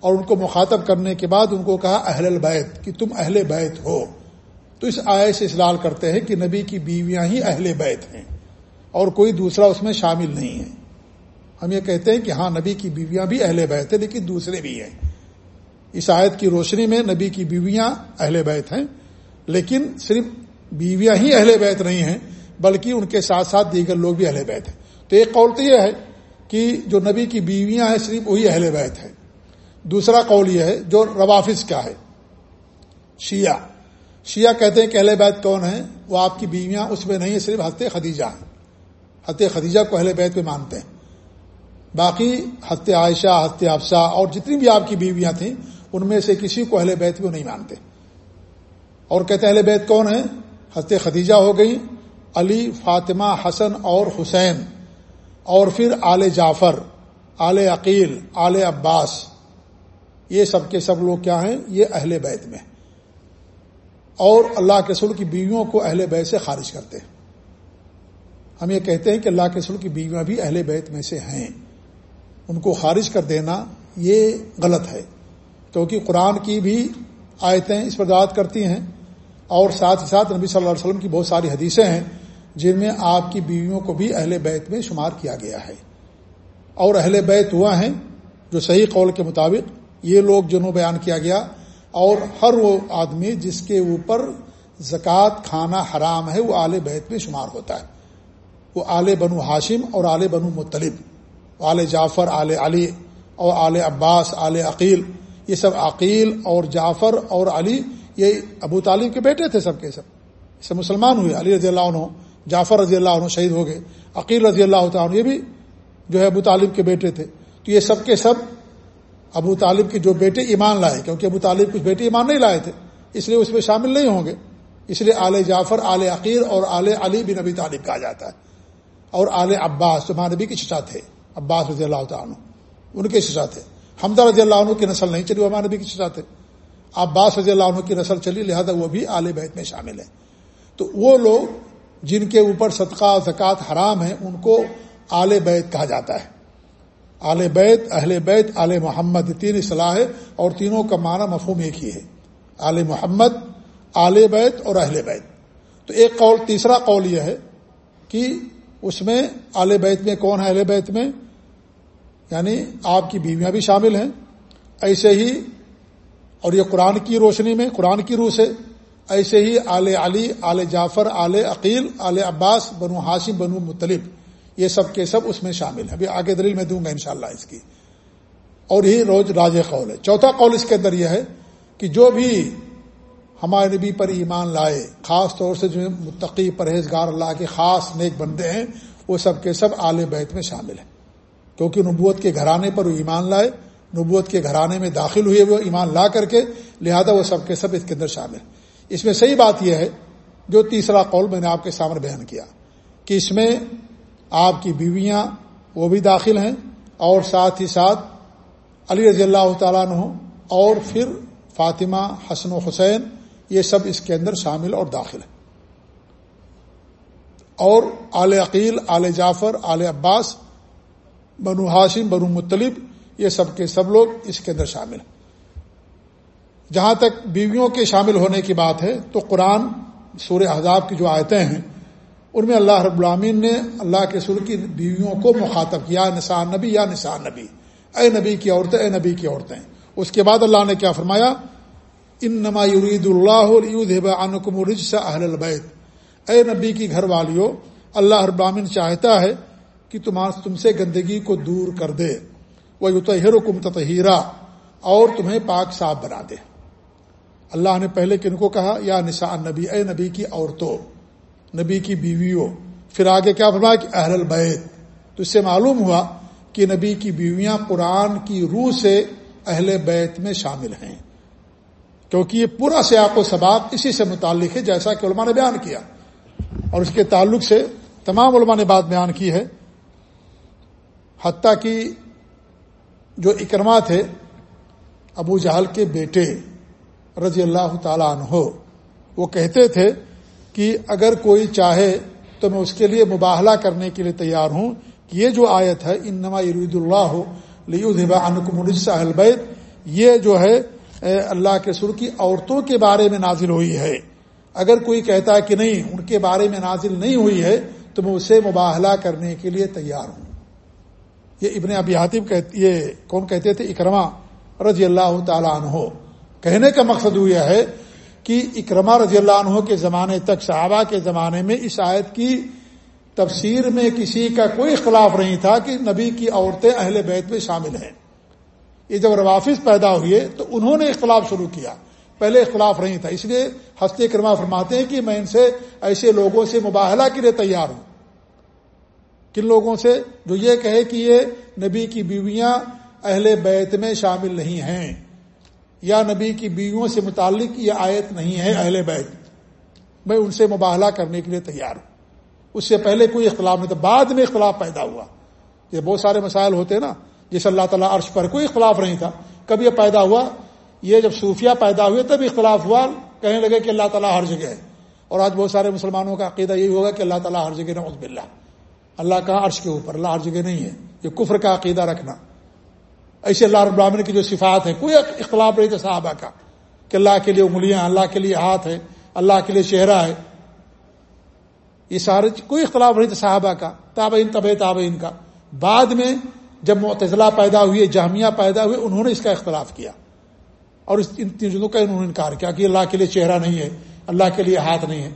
اور ان کو مخاطب کرنے کے بعد ان کو کہا، اہل البیت، کہ تم اہل بیت ہو۔ تو اس آئے سے اصلال کرتے ہیں کہ نبی کی بیویاں ہی اہل بیت ہیں اور کوئی دوسرا اس میں شامل نہیں ہے۔ ہم یہ کہتے ہیں کہ ہاں نبی کی بیویاں بھی اہل بیت ہیں، لیکن دوسرے بھی ہیں۔ اس آیت کی روشنی میں نبی کی بیویاں اہل بیت ہیں، لیکن صرف بیویاں ہی اہل بیت نہیں ہیں، بلکہ ان کے ساتھ ساتھ دیگر لوگ بھی اہل بیت ہیں۔ تو ایک قول تو یہ ہے کہ جو نبی کی بیویاں ہیں، صرف وہی اہل بیت ہیں۔ دوسرا قول یہ ہے، جو روافظ کا ہے، شیعہ۔ شیعہ کہتے ہیں کہ اہل بیت کون ہیں؟ وہ آپ کی بیویاں اس میں نہیں صرف حت خدیجہ ہیں۔ حت خدیجہ کو اہل بیت پہ مانتے ہیں۔ باقی حت عائشہ حت افسا اور جتنی بھی آپ کی بیویاں تھیں، ان میں سے کسی کو اہل بیت بھی نہیں مانتے۔ اور کہتے ہیں اہل بیت کون ہیں؟ حت خدیجہ ہو گئی، علی، فاطمہ، حسن اور حسین، اور پھر آل جعفر، آل عقیل، آل عباس۔ یہ سب کے سب لوگ کیا ہیں؟ یہ اہل بیت میں۔ اور اللہ کے رسول کی بیویوں کو اہل بیت سے خارج کرتے ہیں۔ ہم یہ کہتے ہیں کہ اللہ کے رسول کی بیویاں بھی اہل بیت میں سے ہیں۔ ان کو خارج کر دینا یہ غلط ہے۔ کیونکہ قرآن کی بھی آیتیں اس پر دعوت کرتی ہیں۔ اور ساتھ ہی ساتھ نبی صلی اللہ علیہ وسلم کی بہت ساری حدیثیں ہیں جن میں آپ کی بیویوں کو بھی اہل بیت میں شمار کیا گیا ہے۔ اور اہل بیت ہوا ہیں جو صحیح قول کے مطابق یہ لوگ جنہوں بیان کیا گیا اور ہر وہ آدمی جس کے اوپر زکوٰۃ کھانا حرام ہے وہ آل بیت میں شمار ہوتا ہے۔ وہ آل بنو ہاشم اور آل بنو مطلب آل جعفر آل علی اور آل عباس آل عقیل، یہ سب عقیل اور جعفر اور علی یہ ابو طالب کے بیٹے تھے سب کے سب۔ سب مسلمان ہوئے۔ علی رضی اللہ عنہ، جعفر رضی اللہ عنہ شہید ہو گئے۔ عقیل رضی اللہ عنہ، یہ بھی جو ہے ابو طالب کے بیٹے تھے۔ تو یہ سب کے سب ابو طالب کے جو بیٹے ایمان لائے، کیونکہ ابو طالب کچھ بیٹے ایمان نہیں لائے تھے، اس لیے اس میں شامل نہیں ہوں گے۔ اس لیے آل جعفر، آل عقیر اور آل علی بن ابی طالب کہا جاتا ہے۔ اور آل عباس جو نبی کے چچا تھے، عباس رضی اللہ تعالیٰ عنہ، ان کے چچا تھے۔ حمدہ رضی اللہ عنہ کی نسل نہیں چلی، وہ نبی کے چچا تھے۔ عباس رضی اللہ عنہ کی نسل چلی، لہذا وہ بھی آل بیت میں شامل ہیں۔ تو وہ لوگ جن کے اوپر صدقہ، زکوٰۃ حرام ہیں، ان کو آل بیت کہا جاتا ہے۔ آل بیت، اہل بیت، آل محمد تین اصلاح ہے اور تینوں کا معنی مفہوم ایک ہی ہے۔ آل محمد، آل بیت اور اہل بیت۔ تو ایک قول، تیسرا قول یہ ہے کہ اس میں آل بیت میں کون ہے؟ اہل بیت میں یعنی آپ کی بیویاں بھی شامل ہیں۔ ایسے ہی اور یہ قرآن کی روشنی میں، قرآن کی روح سے ایسے ہی آل علی، آل جعفر، آل عقیل، آل عباس، بنو ہاشم بنو مطلب یہ سب کے سب اس میں شامل ہیں۔ ابھی آگے دلیل میں دوں گا انشاءاللہ اس کی۔ اور یہی روز راج قول ہے۔ چوتھا قول اس کے اندر یہ ہے کہ جو بھی ہمارے نبی پر ایمان لائے، خاص طور سے جو متقی پرہیزگار اللہ کے خاص نیک بندے ہیں، وہ سب کے سب آل بیت میں شامل ہیں۔ کیونکہ نبوت کے گھرانے پر وہ ایمان لائے نبوت کے گھرانے میں داخل ہوئے، وہ ایمان لا کر کے، لہذا وہ سب کے سب اس کے اندر شامل اس میں صحیح بات یہ ہے، جو تیسرا قول میں نے آپ کے سامنے بیان کیا، کہ اس میں آپ کی بیویاں وہ بھی داخل ہیں، اور ساتھ ہی ساتھ علی رضی اللہ تعالیٰ عنہ اور پھر فاطمہ، حسن و حسین، یہ سب اس کے اندر شامل اور داخل ہیں۔ اور آل عقیل، آل جعفر، آل عباس، بنو ہاشم، بنو مطلب یہ سب کے سب لوگ اس کے اندر شامل ہیں۔ جہاں تک بیویوں کے شامل ہونے کی بات ہے، تو قرآن سورہ احزاب کی جو آیتیں ہیں، ان میں اللہ رب العامین نے اللہ کے سر کی بیویوں کو مخاطب کیا نسان نبی، یا نسان نبی۔ اے نبی کی عورتیں، اے نبی کی عورتیں۔ اس کے بعد اللہ نے کیا فرمایا؟ ان نما یرید اللہ اہل البیت۔ اے نبی کی گھر والیوں اللہ رب العامین چاہتا ہے کہ تم سے گندگی کو دور کر دے۔ وہ یوتحر کم تہیرا اور تمہیں پاک صاف بنا دے۔ اللہ نے پہلے کن کو کہا، یا نسان نبی اے نبی کی عورتوں، نبی کی بیویوں، پھر آگے کیا فرمایا کہ اہل البیت۔ تو اس سے معلوم ہوا کہ نبی کی بیویاں قرآن کی روح سے اہل بیت میں شامل ہیں۔ کیونکہ یہ پورا سیاق و سباق اسی سے متعلق ہے، جیسا کہ علماء نے بیان کیا۔ اور اس کے تعلق سے تمام علماء نے بات بیان کی ہے۔ حتیٰ کہ جو اکرما تھے، ابو جہل کے بیٹے رضی اللہ تعالیٰ عنہ، وہ کہتے تھے کہ اگر کوئی چاہے تو میں اس کے لیے مباہلہ کرنے کے لیے تیار ہوں۔ کہ یہ جو آیت ہے ان نما عرید اللہ ہو البید یہ جو ہے اللہ کے سر کی عورتوں کے بارے میں نازل ہوئی ہے۔ اگر کوئی کہتا ہے کہ نہیں، ان کے بارے میں نازل نہیں ہوئی ہے، تو میں اسے مباہلہ کرنے کے لیے تیار ہوں۔ یہ ابن ابی حاطب یہ کون کہتے تھے؟ اکرما رضی اللہ تعالیٰ عنہ۔ کہنے کا مقصد یہ ہے کہ اکرما رضی اللہ عنہ کے زمانے تک، صحابہ کے زمانے میں اس آیت کی تفسیر میں کسی کا کوئی اختلاف نہیں تھا کہ نبی کی عورتیں اہل بیت میں شامل ہیں۔ یہ جب روافظ پیدا ہوئے تو انہوں نے اختلاف شروع کیا۔ پہلے اختلاف نہیں تھا، اس لیے ہستے کرما فرماتے ہیں کہ میں ان سے ایسے لوگوں سے مباہلہ کے لیے تیار ہوں۔ کن لوگوں سے جو یہ کہے کہ یہ نبی کی بیویاں اہل بیت میں شامل نہیں ہیں یا نبی کی بیویوں سے متعلق یہ آیت نہیں ہے اہل بیت؟ میں ان سے مباہلہ کرنے کے لیے تیار ہوں۔ اس سے پہلے کوئی اختلاف نہیں تھا، بعد میں اختلاف پیدا ہوا۔ یہ بہت سارے مسائل ہوتے نا جس اللہ تعالیٰ عرش پر کوئی اختلاف نہیں تھا۔ کب یہ پیدا ہوا، یہ جب صوفیہ پیدا ہوئے تب اختلاف ہوا، کہنے لگے کہ اللہ تعالیٰ ہر جگہ ہے۔ اور آج بہت سارے مسلمانوں کا عقیدہ یہی ہوگا کہ اللہ تعالیٰ ہر جگہ نعوذ باللہ۔ اللہ کا عرش کے اوپر، اللہ ہر جگہ نہیں ہے۔ یہ کفر کا عقیدہ رکھنا۔ ایسے اللہ رب العالمین کی جو صفات ہے کوئی اختلاف نہیں تھا صحابہ کا کہ اللہ کے لیے انگلیاں، اللہ کے لیے ہاتھ ہے، اللہ کے لیے چہرہ ہے۔ یہ سارے، کوئی اختلاف نہیں تھا صحابہ کا، تابعین طب تابعین کا۔ بعد میں جب معتزلہ پیدا ہوئی جامعہ پیدا ہوئے، انہوں نے اس کا اختلاف کیا۔ اور اس، ان چیزوں کا انہوں نے انکار کیا کہ اللہ کے لیے چہرہ نہیں ہے، اللہ کے لیے ہاتھ نہیں ہے۔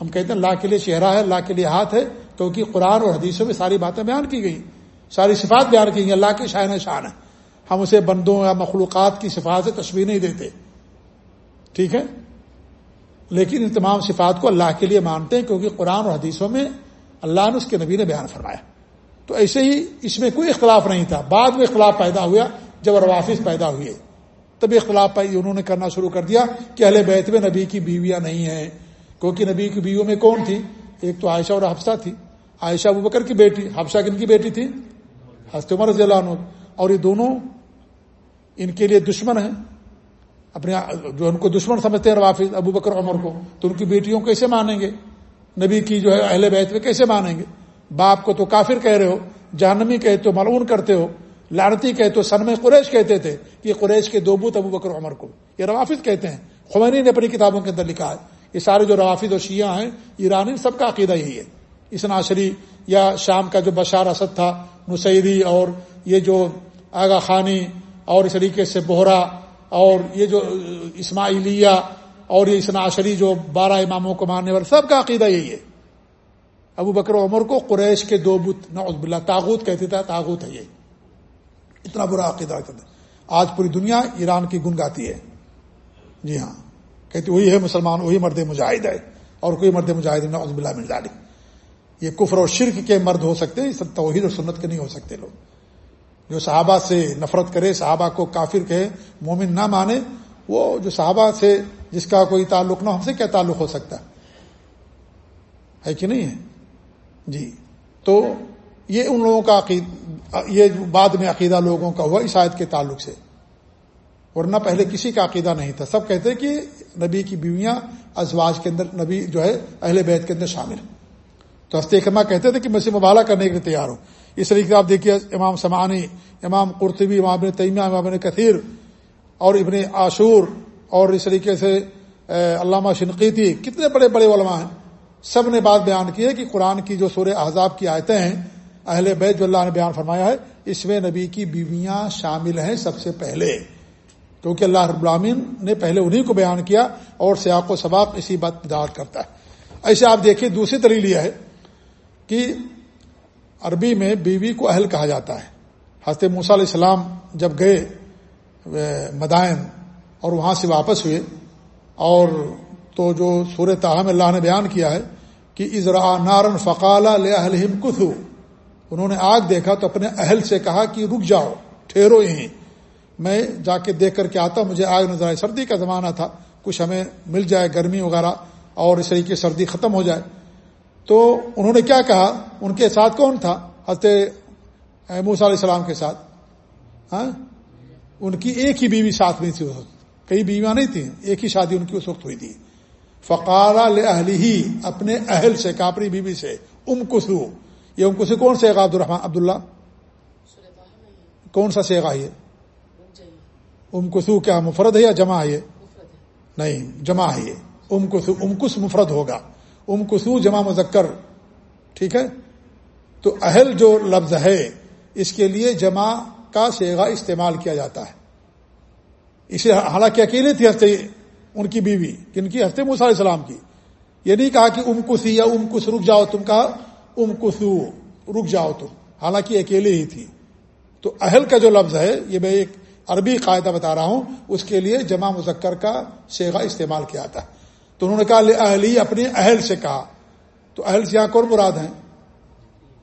ہم کہتے ہیں اللہ کے لیے چہرہ ہے، اللہ کے لیے ہاتھ ہے کیونکہ قرآن اور حدیثوں میں ساری باتیں بیان کی گئی ساری صفات بیان کی گئی اللہ کی شائن شان ہے۔ ہم اسے بندوں یا مخلوقات کی صفات سے تشویح نہیں دیتے۔ ٹھیک ہے؟ لیکن ان تمام صفات کو اللہ کے لیے مانتے ہیں کیونکہ قرآن اور حدیثوں میں اللہ نے اس کے نبی نے بیان فرمایا۔ تو ایسے ہی اس میں کوئی اختلاف نہیں تھا۔ بعد میں اختلاف پیدا ہوا، جب روافظ پیدا ہوئے۔ تبھی اختلاف پائی، انہوں نے کرنا شروع کر دیا کہ اہل بیت میں نبی کی بیویاں نہیں ہیں۔ کیونکہ نبی کی بیویوں میں کون تھی؟ ایک تو عائشہ اور حفصہ تھی۔ عائشہ ابو بکر کی بیٹی، حفصہ کن کی بیٹی تھی؟ حضرت عمر رضی اللہ عنہ۔ اور یہ دونوں ان کے لیے دشمن ہیں۔ اپنے جو ان کو دشمن سمجھتے ہیں روافظ ابو بکر عمر کو، تو ان کی بیٹیوں کیسے مانیں گے؟ نبی کی جو ہے اہل بیت میں کیسے مانیں گے؟ باپ کو تو کافر کہہ رہے ہو، جہنمی کہتے ہو ملعون کرتے ہو لانتی کہتے ہو سن میں قریش کہتے تھے کہ قریش کے دو بوت ابو بکر عمر کو۔ یہ روافظ کہتے ہیں۔ خمینی نے اپنی کتابوں کے اندر لکھا ہے۔ یہ سارے جو روافظ اور شیعہ ہیں، ایرانی سب کا عقیدہ یہی ہے۔ اس ناشری یا شام کا جو بشار اسد تھا، نسیری اور یہ جو آگا خانی اور اس طریقے سے بہرا اور یہ جو اسماعیلیہ اور یہ اسنا عشری جو بارہ اماموں کو ماننے والے، سب کا عقیدہ یہی ہے۔ ابو بکر عمر کو قریش کے دو بت، نعوذ باللہ تاغوت کہتے تھے تاغوت ہے یہ اتنا برا عقیدہ کرتے آج پوری دنیا ایران کی گن گاتی ہے۔ جی ہاں کہتے وہی ہے مسلمان، وہی مرد مجاہد ہے اور کوئی مرد مجاہد نعوذ باللہ مل جالی یہ کفر اور شرک کے مرد ہو سکتے ہیں توحید اور سنت کے نہیں ہو سکتے لوگ۔ جو صحابہ سے نفرت کرے، صحابہ کو کافر کہے، مومن نہ مانے، وہ جو صحابہ سے جس کا کوئی تعلق نہ ہم سے کیا تعلق ہو سکتا ہے؟ کہ نہیں ہے؟ جی۔ تو یہ ان لوگوں کا عقید، یہ بعد میں عقیدہ لوگوں کا ہوا، عیسائیت کے تعلق سے۔ ورنہ پہلے کسی کا عقیدہ نہیں تھا۔ سب کہتے کہ نبی کی بیویاں ازواج کے اندر، نبی جو ہے، اہل بیت کے اندر شامل ہیں۔ تو ہستے کما کہتے تھے کہ میں سے مبالہ کرنے کے لیے تیار ہوں۔ اس طریقے سے آپ دیکھیے، امام سمانی امام قرطبی، امام ابن تیمیہ، امام ابن کثیر اور ابن عاشور اور اس طریقے سے علامہ شنقیتی کتنے بڑے بڑے علماء ہیں۔ سب نے بات بیان کی ہے کہ قرآن کی جو سورہ احزاب کی آیتیں ہیں، اہل بیت جو اللہ نے بیان فرمایا ہے، اس میں نبی کی بیویاں شامل ہیں سب سے پہلے۔ کیونکہ اللہ رب العالمین نے پہلے انہیں کو بیان کیا اور سیاق و سباق اسی بات دعوت کرتا ہے۔ ایسے آپ دیکھیے دوسری طریق یہ ہے کہ عربی میں بیوی کو اہل کہا جاتا ہے۔ حضرت موسیٰ علیہ السلام جب گئے مدائن اور وہاں سے واپس ہوئے اور تو جو سور تاہم اللہ نے بیان کیا ہے کہ ازرا نارن فقال اہلہم کثو انہوں نے آگ دیکھا تو اپنے اہل سے کہا کہ رک جاؤ، ٹھہرو یہیں۔ میں جا کے دیکھ کر کے آتا مجھے آگ نظر آئے سردی کا زمانہ تھا، کچھ ہمیں مل جائے گرمی وغیرہ اور اس طریقے سردی ختم ہو جائے۔ تو انہوں نے کیا کہا؟ ان کے ساتھ کون تھا؟ حضرت موسا علیہ السلام کے ساتھ۔ ہاں؟ ان کی ایک ہی بیوی ساتھ میں تھی اس وقت۔ کئی بیویاں نہیں تھیں۔ ایک ہی شادی ان کی اس وقت ہوئی تھی۔ فقارا اہل ہی اپنے اہل سے کاپری بیوی سے ام کسو یہ ام کسو کون سے عبد الرحمان عبداللہ۔ کون سا سیگا یہ؟ ام کسو کیا مفرد ہے یا جمع ہے نہیں جمع ہے ام کسو ام کس مفرد ہوگا۔ ام کسو جمع مذکر، ٹھیک ہے؟ تو اہل جو لفظ ہے، اس کے لیے جمع کا سیگا استعمال کیا جاتا ہے۔ اسے حالانکہ اکیلے تھی ہفتے ان کی بیوی، کن کی؟ ہفتے موسیٰ علیہ السلام کی۔ یہ نہیں کہا کہ ام کسی یا ام کس، رک جاؤ تم، کہا ام کسو رک جاؤ تم۔ حالانکہ اکیلے ہی تھی۔ تو اہل کا جو لفظ ہے، یہ میں ایک عربی قاعدہ بتا رہا ہوں، اس کے لیے جمع مذکر کا سیگا استعمال کیا جاتا ہے۔ تو انہوں نے کہا اہلی اپنے اہل سے کہا۔ تو اہل سے یہاں کون مراد ہیں؟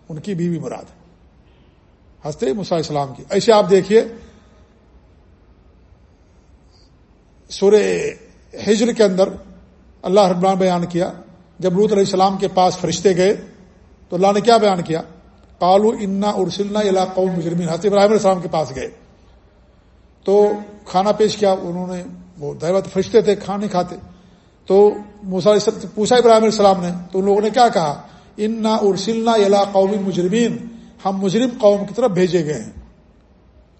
ان کی بیوی مراد ہے ہنستے مسا اسلام کی۔ ایسے آپ دیکھیے، سورہ ہجر کے اندر اللہ ربان بیان کیا۔ جب روت علیہ السلام کے پاس فرشتے گئے، تو اللہ نے کیا بیان کیا؟ کالو انا ارسلنا قوم مجرمین۔ حضرت ابراہیم علیہ السلام کے پاس گئے۔ تو کھانا پیش کیا، انہوں نے وہ دیوت فرشتے تھے، کھانے کھاتے۔ تو موسا پوچھا ابراہیم علیہ السلام نے، تو ان لوگوں نے کیا کہا؟ ان نہ ارسلنا الا قومی مجرمین ہم مجرم قوم کی طرف بھیجے گئے ہیں۔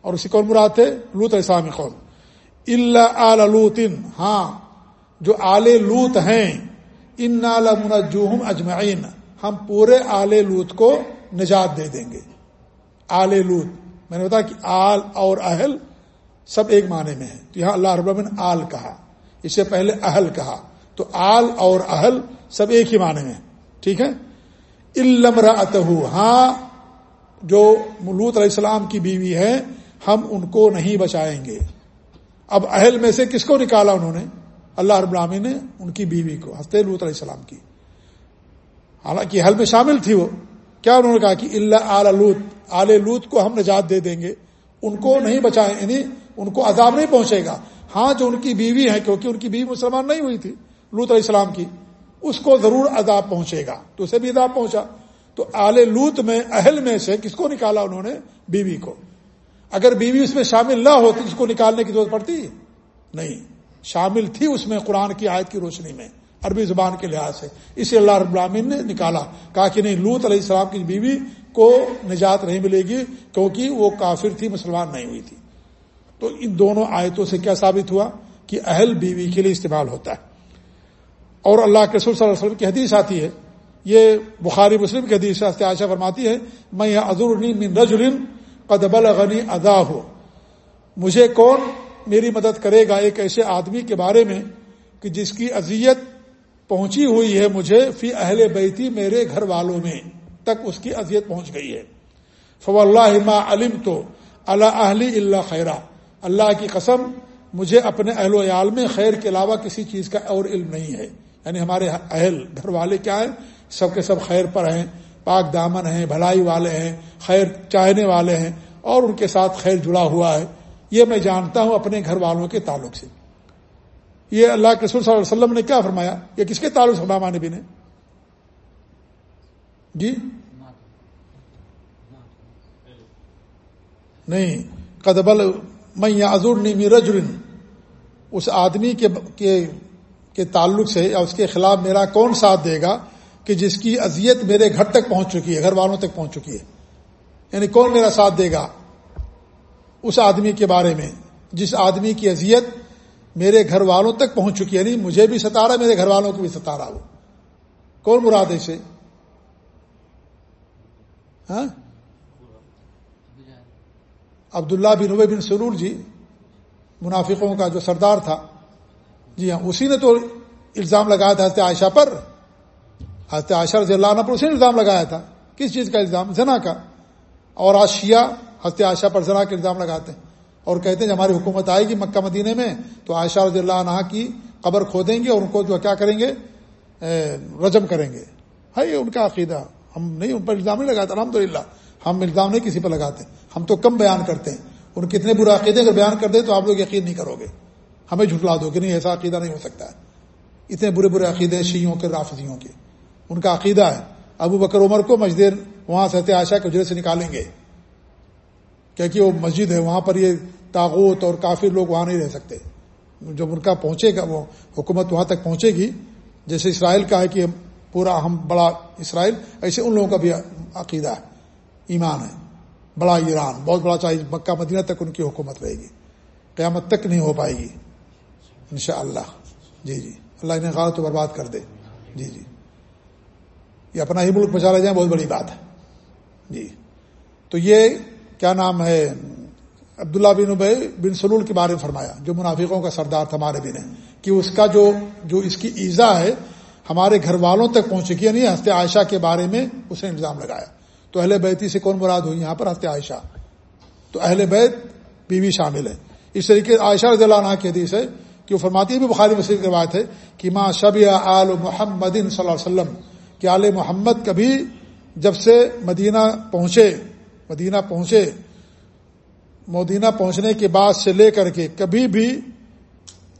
اور اسی کون مراد تھے لوت اسلامی قوم۔ اللہ آل لوتن ہاں جو آل لوت ہیں ان نال منجوہم اجمعین ہم پورے آل لوت کو نجات دے دیں گے۔ آل لوت۔ میں نے بتایا کہ آل اور اہل سب ایک معنی میں ہے تو یہاں اللہ رب العالمین آل کہا۔ اس سے پہلے اہل کہا۔ تو آل اور اہل سب ایک ہی معنی میں ٹھیک ہے؟ علم رت ہاں جو ملوت علیہ السلام کی بیوی ہے، ہم ان کو نہیں بچائیں گے۔ اب اہل میں سے کس کو نکالا انہوں نے؟ اللہ رب العامی نے ان کی بیوی کو ہنستے لوت علیہ السلام کی۔ حالانکہ اہل میں شامل تھی وہ۔ کیا انہوں نے کہا کہ اللہ آل لوت آل لوت کو ہم نجات دے دیں گے؟ ان کو نہیں بچائیں یعنی ان کو عذاب نہیں پہنچے گا۔ ہاں جو ان کی بیوی ہے کیونکہ ان کی بیوی مسلمان نہیں ہوئی تھی۔ لوت علیہ السلام کی، اس کو ضرور عذاب پہنچے گا۔ تو اسے بھی عذاب پہنچا۔ تو آل لوت میں، اہل میں سے کس کو نکالا انہوں نے؟ بیوی کو۔ اگر بیوی اس میں شامل نہ ہوتی، اس کو نکالنے کی ضرورت پڑتی؟ نہیں۔ شامل تھی اس میں قرآن کی آیت کی روشنی میں، عربی زبان کے لحاظ سے۔ اسے اللہ رب العامن نے نکالا۔ کہا کہ نہیں، لوت علیہ السلام کی بیوی کو نجات نہیں ملے گی، کیونکہ وہ کافر تھی، مسلمان نہیں ہوئی تھی۔ تو ان دونوں آیتوں سے کیا ثابت ہوا؟ کہ اہل بیوی کے لیے استعمال ہوتا ہے۔ اور اللہ کے رسول صلی اللہ علیہ وسلم کی حدیث آتی ہے۔ یہ بخاری مسلم کی حدیث سے عائشہ فرماتی ہے میں یہ عزر من رجل قدبل غنی ادا ہو مجھے کون میری مدد کرے گا ایک ایسے آدمی کے بارے میں کہ جس کی اذیت پہنچی ہوئی ہے مجھے فی اہل بیتی میرے گھر والوں میں تک اس کی اذیت پہنچ گئی ہے۔ فو اللہ ما علم تو اللہ اہلی اللہ خیرہ اللہ کی قسم، مجھے اپنے اہل و عیال میں خیر کے علاوہ کسی چیز کا اور علم نہیں ہے۔ یعنی ہمارے اہل گھر والے کیا ہیں؟ سب کے سب خیر پر ہیں، پاک دامن ہیں، بھلائی والے ہیں، خیر چاہنے والے ہیں، اور ان کے ساتھ خیر جڑا ہوا ہے۔ یہ میں جانتا ہوں اپنے گھر والوں کے تعلق سے۔ یہ اللہ کے صلی اللہ علیہ وسلم نے کیا فرمایا؟ یہ کس کے تعلق سے نبی نے؟ جی؟ نہیں۔ قدبل میں یازر نیمی رجرن اس آدمی کے کے تعلق سے یا اس کے خلاف میرا کون ساتھ دے گا کہ جس کی اذیت میرے گھر تک پہنچ چکی ہے، گھر والوں تک پہنچ چکی ہے؟ یعنی کون میرا ساتھ دے گا اس آدمی کے بارے میں جس آدمی کی اذیت میرے گھر والوں تک پہنچ چکی ہے؟ یعنی مجھے بھی ستا رہا میرے گھر والوں کو بھی ستا رہا وہ۔ کون مراد ہے اسے؟ ہاں؟ عبداللہ بن ابے بن سرور جی منافقوں کا جو سردار تھا جی ہاں اسی نے تو الزام لگایا تھا حضرت عائشہ پر۔ حضرت عائشہ رضی اللہ عنہ پر اسی نے الزام لگایا تھا۔ کس چیز کا الزام؟ زنا کا۔ اور آج شیعہ حضرت عائشہ پر زنا کا الزام لگاتے ہیں۔ اور کہتے ہیں، جب ہماری حکومت آئے گی مکہ مدینے میں، تو عائشہ رضی اللہ عنہ کی قبر کھودیں گے اور ان کو جو کیا کریں گے؟ رجم کریں گے۔ ہے یہ ان کا عقیدہ۔ ہم نہیں، ان پر الزام نہیں لگاتے الحمد للہ ہم الزام نہیں کسی پر لگاتے۔ ہم تو کم بیان کرتے ہیں۔ ان کتنے برے عقیدے اگر بیان کر دیں تو آپ لوگ یقین نہیں کرو گے۔ ہمیں جھٹلا دو کہ نہیں، ایسا عقیدہ نہیں ہو سکتا ہے۔ اتنے برے برے عقیدے شیوں کے، رافضیوں کے۔ ان کا عقیدہ ہے۔ ابو بکر عمر کو مسجد وہاں سے عائشہ کے اجرے سے نکالیں گے۔ کیونکہ وہ مسجد ہے، وہاں پر یہ تاغوت اور کافی لوگ وہاں نہیں رہ سکتے۔ جب ان کا پہنچے گا، وہ حکومت وہاں تک پہنچے گی۔ جیسے اسرائیل کا ہے کہ پورا ہم بڑا اسرائیل، ایسے ان لوگوں کا بھی عقیدہ ہے۔ ایمان ہے۔ بڑا ایران، بہت بڑا چاہیے مکہ، مدینہ تک ان کی حکومت رہے گی۔ قیامت تک نہیں ہو پائے گی۔ انشاءاللہ۔ جی جی۔ اللہ انہیں غلط برباد کر دے۔ جی جی۔ یہ اپنا ہی ملک بچا لے جائیں، بہت بڑی بات ہے۔ جی۔ تو یہ کیا نام ہے؟ عبداللہ بن ابئی بن سلول کے بارے میں فرمایا، جو منافقوں کا سردار تھا ہمارے بھی نے کہ اس کا جو جو اس کی ایزا ہے، ہمارے گھر والوں تک پہنچ گیا نہیں یعنی ہنستے عائشہ کے بارے میں اس نے الزام لگایا۔ تو اہل بیتی سے کون مراد ہوئی؟ یہاں پر ہنستے عائشہ۔ تو اہل بیت بیوی شامل ہے اس طریقے عائشہ رضی اللہ عنہ کی حدیث ہے کہ وہ فرماتی بھی بخاری مسلم کی روایت ہے کہ ماں شب آل محمد صلی اللہ علیہ وسلم، کہ آل محمد کبھی جب سے مدینہ پہنچے مدینہ پہنچے، مدینہ پہنچنے کے بعد سے لے کر کے کبھی بھی